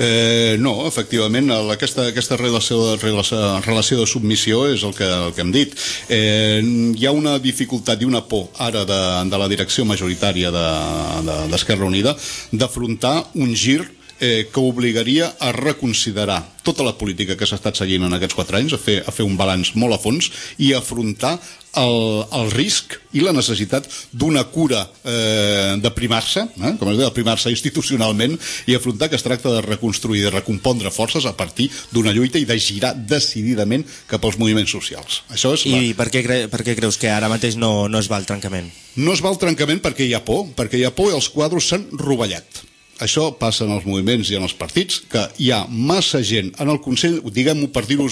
Eh, no, efectivament, aquesta, aquesta relació, de, relació, relació de submissió és el que, el que hem dit. Eh, hi ha una dificultat i una por ara de, de la direcció majoritària d'Esquerra de, d'Esquerra Unida d'afrontar un gir eh, que obligaria a reconsiderar tota la política que s'ha estat seguint en aquests quatre anys, a fer, a fer un balanç molt a fons i afrontar el, el risc i la necessitat d'una cura eh, de primar-se, eh, com es diu, de primar-se institucionalment i afrontar que es tracta de reconstruir, de recompondre forces a partir d'una lluita i de girar decididament cap als moviments socials. Això és la... I per què, cre... per què creus que ara mateix no, no es va al trencament? No es va al trencament perquè hi ha por, perquè hi ha por i els quadros s'han rovellat. Això passa en els moviments i en els partits, que hi ha massa gent en el Consell, diguem-ho per dir-ho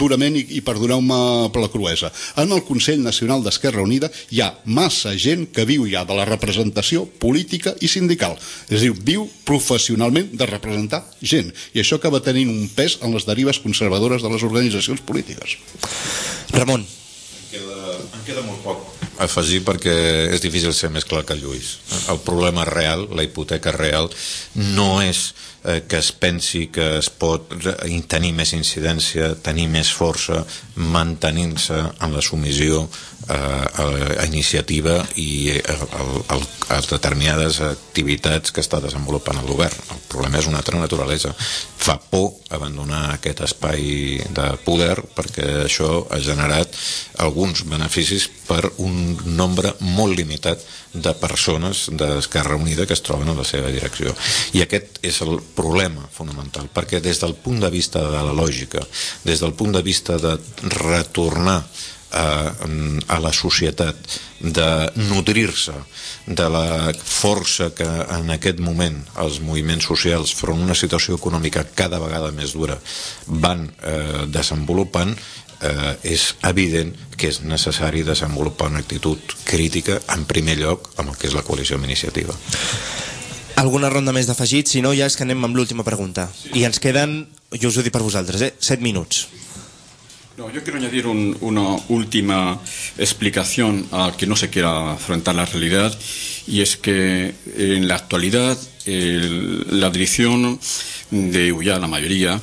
durament i, i perdoneu-me per la cruesa, en el Consell Nacional d'Esquerra Unida hi ha massa gent que viu ja de la representació política i sindical. És a dir, viu professionalment de representar gent. I això acaba tenint un pes en les derives conservadores de les organitzacions polítiques. Ramon. queda, em queda molt poc afegir perquè és difícil ser més clar que Lluís. El problema real, la hipoteca real, no és eh, que es pensi que es pot tenir més incidència, tenir més força, mantenint-se en la submissió eh, a, a iniciativa i a, a, a determinades activitats que està desenvolupant el govern. El problema és una altra naturalesa. Fa por abandonar aquest espai de poder perquè això ha generat alguns beneficis per un nombre molt limitat de persones d'Esquerra Unida que es troben a la seva direcció. I aquest és el problema fonamental, perquè des del punt de vista de la lògica, des del punt de vista de retornar a, a la societat, de nodrir-se de la força que en aquest moment els moviments socials front una situació econòmica cada vegada més dura van eh, desenvolupant eh, és evident que és necessari desenvolupar una actitud crítica en primer lloc amb el que és la coalició amb iniciativa. Alguna ronda més d'afegit? Si no, ja és que anem amb l'última pregunta. I ens queden, jo us ho dic per vosaltres, eh? 7 minuts. No, yo quiero añadir un- una última explicación a que no se quiera afrontar la realidad y es que en la actualidad la dirección de UYA, la mayoría,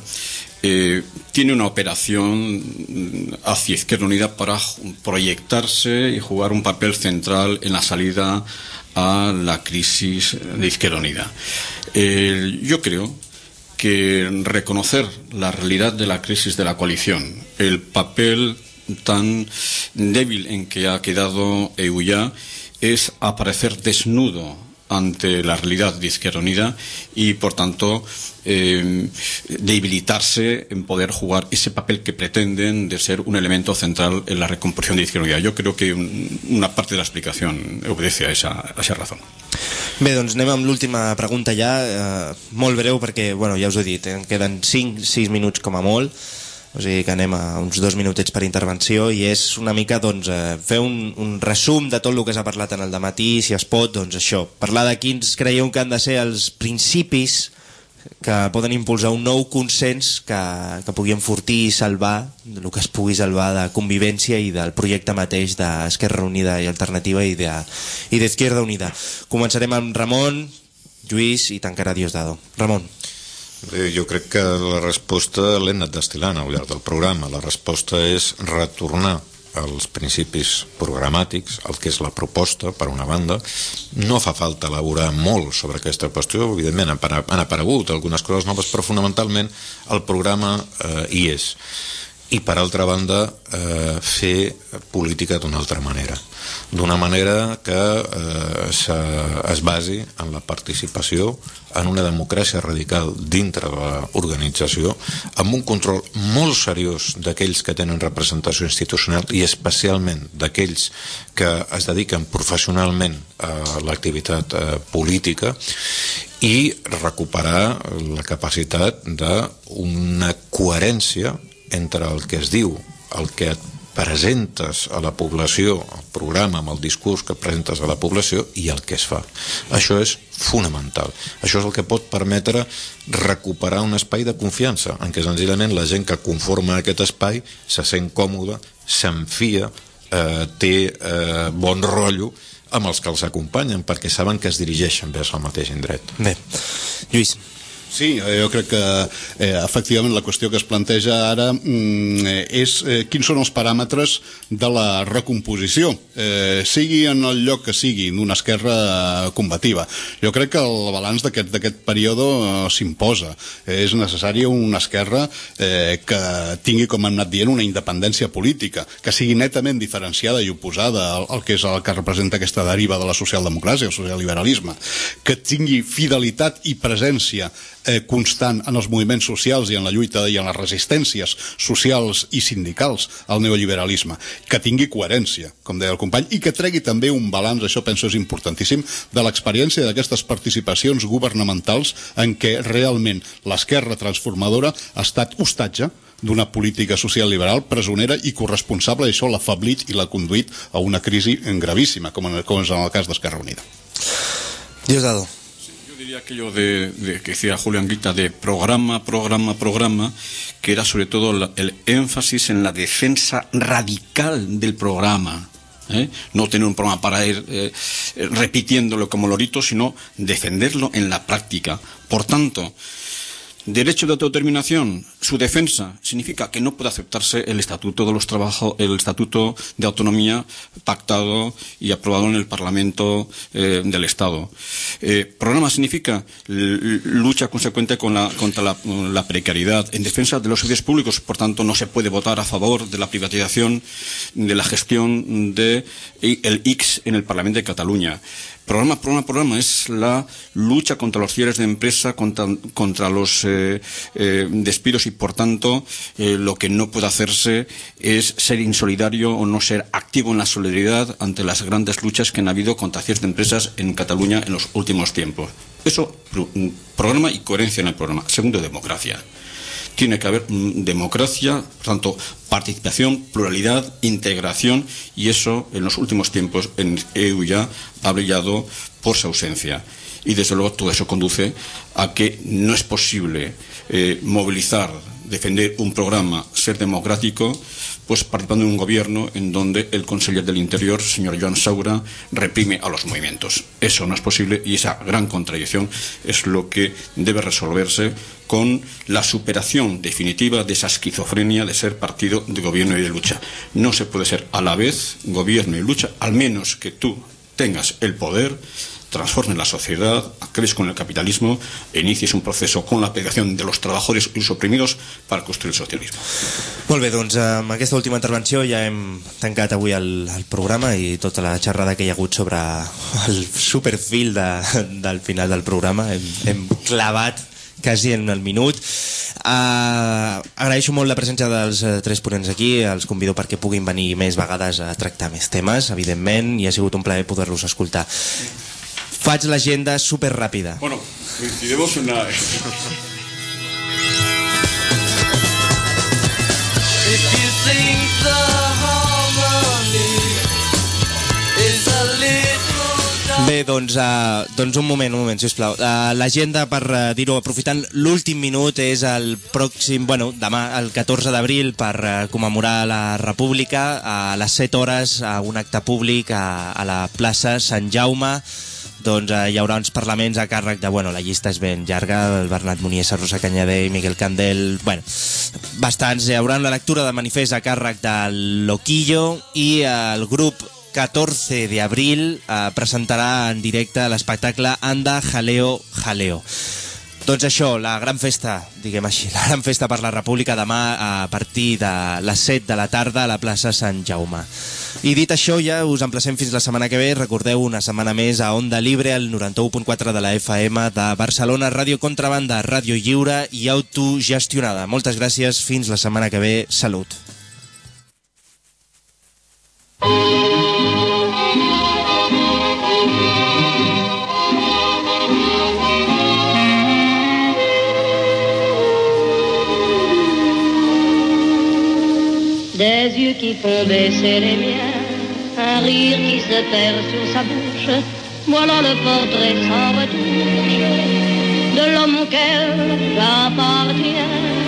eh, tiene una operación hacia Izquierda Unida para proyectarse y jugar un papel central en la salida a la crisis de Izquierda Unida. Eh, yo creo que reconocer la realidad de la crisis de la coalición, el papel tan débil en que ha quedado EUYA, es aparecer desnudo ante la realidad de Izquierda Unida y, por tanto, eh, debilitarse en poder jugar ese papel que pretenden de ser un elemento central en la recomposición de Izquierda Unida. Yo creo que un- una parte de la explicación obedece a esa, a esa razón. Bé, doncs anem amb l'última pregunta ja, eh, molt breu perquè, bueno, ja us ho he dit, en queden 5-6 minuts com a molt, o sigui que anem a uns dos minutets per intervenció i és una mica doncs, eh, fer un, un resum de tot el que s'ha parlat en el matí, si es pot, doncs això, parlar de quins creieu que han de ser els principis que poden impulsar un nou consens que, que pugui enfortir i salvar el que es pugui salvar de convivència i del projecte mateix d'Esquerra Unida i Alternativa i de- i d'Izquierda Unida. Començarem amb Ramon, Lluís i tancarà Diosdado. Ramon. Jo crec que la resposta l'hem anat destil·lant al llarg del programa. La resposta és retornar als principis programàtics, el que és la proposta, per una banda. No fa falta elaborar molt sobre aquesta qüestió, evidentment han apare- han aparegut algunes coses noves, però fonamentalment el programa eh, hi és. I per altra banda, eh, fer política d'una altra manera. D'una manera que eh, se, es basi en la participació, en una democràcia radical dintre de l'organització, amb un control molt seriós d'aquells que tenen representació institucional i especialment d'aquells que es dediquen professionalment a l'activitat eh, política i recuperar la capacitat d'una coherència entre el que es diu, el que presentes a la població, el programa amb el discurs que presentes a la població i el que es fa. Això és fonamental. Això és el que pot permetre recuperar un espai de confiança en què senzillament la gent que conforma aquest espai se sent còmoda, s'enfia, eh, té eh, bon rotllo amb els que els acompanyen perquè saben que es dirigeixen vers el mateix indret. Bé, Lluís. Sí, jo crec que eh, efectivament la qüestió que es planteja ara mm, eh, és eh, quins són els paràmetres de la recomposició, eh, sigui en el lloc que sigui d'una esquerra combativa. Jo crec que el balanç d'aquest període eh, s'imposa. Eh, és necessària una esquerra eh, que tingui, com hem anat dient, una independència política, que sigui netament diferenciada i oposada al, al que és el que representa aquesta deriva de la socialdemocràcia, el socialliberalisme, que tingui fidelitat i presència eh, constant en els moviments socials i en la lluita i en les resistències socials i sindicals al neoliberalisme, que tingui coherència, com deia el company, i que tregui també un balanç, això penso és importantíssim, de l'experiència d'aquestes participacions governamentals en què realment l'esquerra transformadora ha estat hostatge d'una política social liberal presonera i corresponsable, i això l'ha afablit i l'ha conduït a una crisi gravíssima, com, en, com és en el cas d'Esquerra Unida. Diosdado. Aquello de, que decía Julián Guita de programa, programa, programa, que era sobre todo la- el énfasis en la defensa radical del programa. ¿eh? No tener un programa para ir eh, repitiéndolo como lorito, sino defenderlo en la práctica. Por tanto, Derecho de autodeterminación, su defensa significa que no puede aceptarse el estatuto de los trabajos, el estatuto de autonomía pactado y aprobado en el Parlamento eh, del Estado. Eh, programa significa lucha consecuente contra la, precariedad, en defensa de los servicios públicos, por tanto no se puede votar a favor de la privatización de la gestión de el X en el Parlamento de Cataluña. Programa, programa, programa es la lucha contra los cierres de empresa, contra, los eh, eh, despidos y, por tanto, eh, lo que no puede hacerse es ser insolidario o no ser activo en la solidaridad ante las grandes luchas que han habido contra cierres de empresas en Cataluña en los últimos tiempos. Eso, pro- programa y coherencia en el programa. Segundo, democracia tiene que haber mm, democracia, por tanto, participación, pluralidad, integración, y eso en los últimos tiempos en EU ya ha brillado por su ausencia. Y desde luego todo eso conduce a que no es posible eh, movilizar, defender un programa, ser democrático, pues participando en un gobierno en donde el conseller del Interior, señor Joan Saura, reprime a los movimientos. Eso no es posible y esa gran contradicción es lo que debe resolverse con la superación definitiva de esa esquizofrenia de ser partido de gobierno y de lucha. No se puede ser a la vez gobierno y lucha, al menos que tú tengas el poder transformes la sociedad, acabes con el capitalismo e inicies un proceso con la pegación de los trabajadores y los oprimidos para construir el socialismo. Molt bé, doncs amb aquesta última intervenció ja hem tancat avui el, el programa i tota la xerrada que hi ha hagut sobre el superfil de, del final del programa. Hem, hem clavat quasi en el minut. Uh, agraeixo molt la presència dels uh, tres ponents aquí, els convido perquè puguin venir més vegades a tractar més temes, evidentment, i ha sigut un plaer poder-los escoltar. Faig l'agenda super ràpida. Bueno, coincidimos en una... If you think the harmony is a little Bé, doncs, uh, doncs un moment, un moment, sisplau. Uh, L'agenda, per uh, dir-ho, aprofitant l'últim minut, és el pròxim, bueno, demà, el 14 d'abril, per uh, commemorar la República, a les 7 hores, a un acte públic a, a la plaça Sant Jaume, doncs eh, hi haurà uns parlaments a càrrec de, bueno, la llista és ben llarga, el Bernat Muniesa, Rosa Canyader, Miguel Candel, bueno, bastants. Hi haurà una lectura de manifest a càrrec del Loquillo i el grup 14 de abril eh, presentarà en directe l'espectacle Anda Jaleo Jaleo. Doncs això, la gran festa, diguem així, la gran festa per la República demà a partir de les 7 de la tarda a la plaça Sant Jaume. I dit això, ja us emplacem fins la setmana que ve. Recordeu una setmana més a Onda Libre, el 91.4 de la FM de Barcelona, Ràdio Contrabanda, Ràdio Lliure i autogestionada. Moltes gràcies, fins la setmana que ve. Salut. Des yeux qui font baisser les miens, un rire qui se perd sur sa bouche. Voilà le portrait sans retouche de l'homme auquel j'appartiens.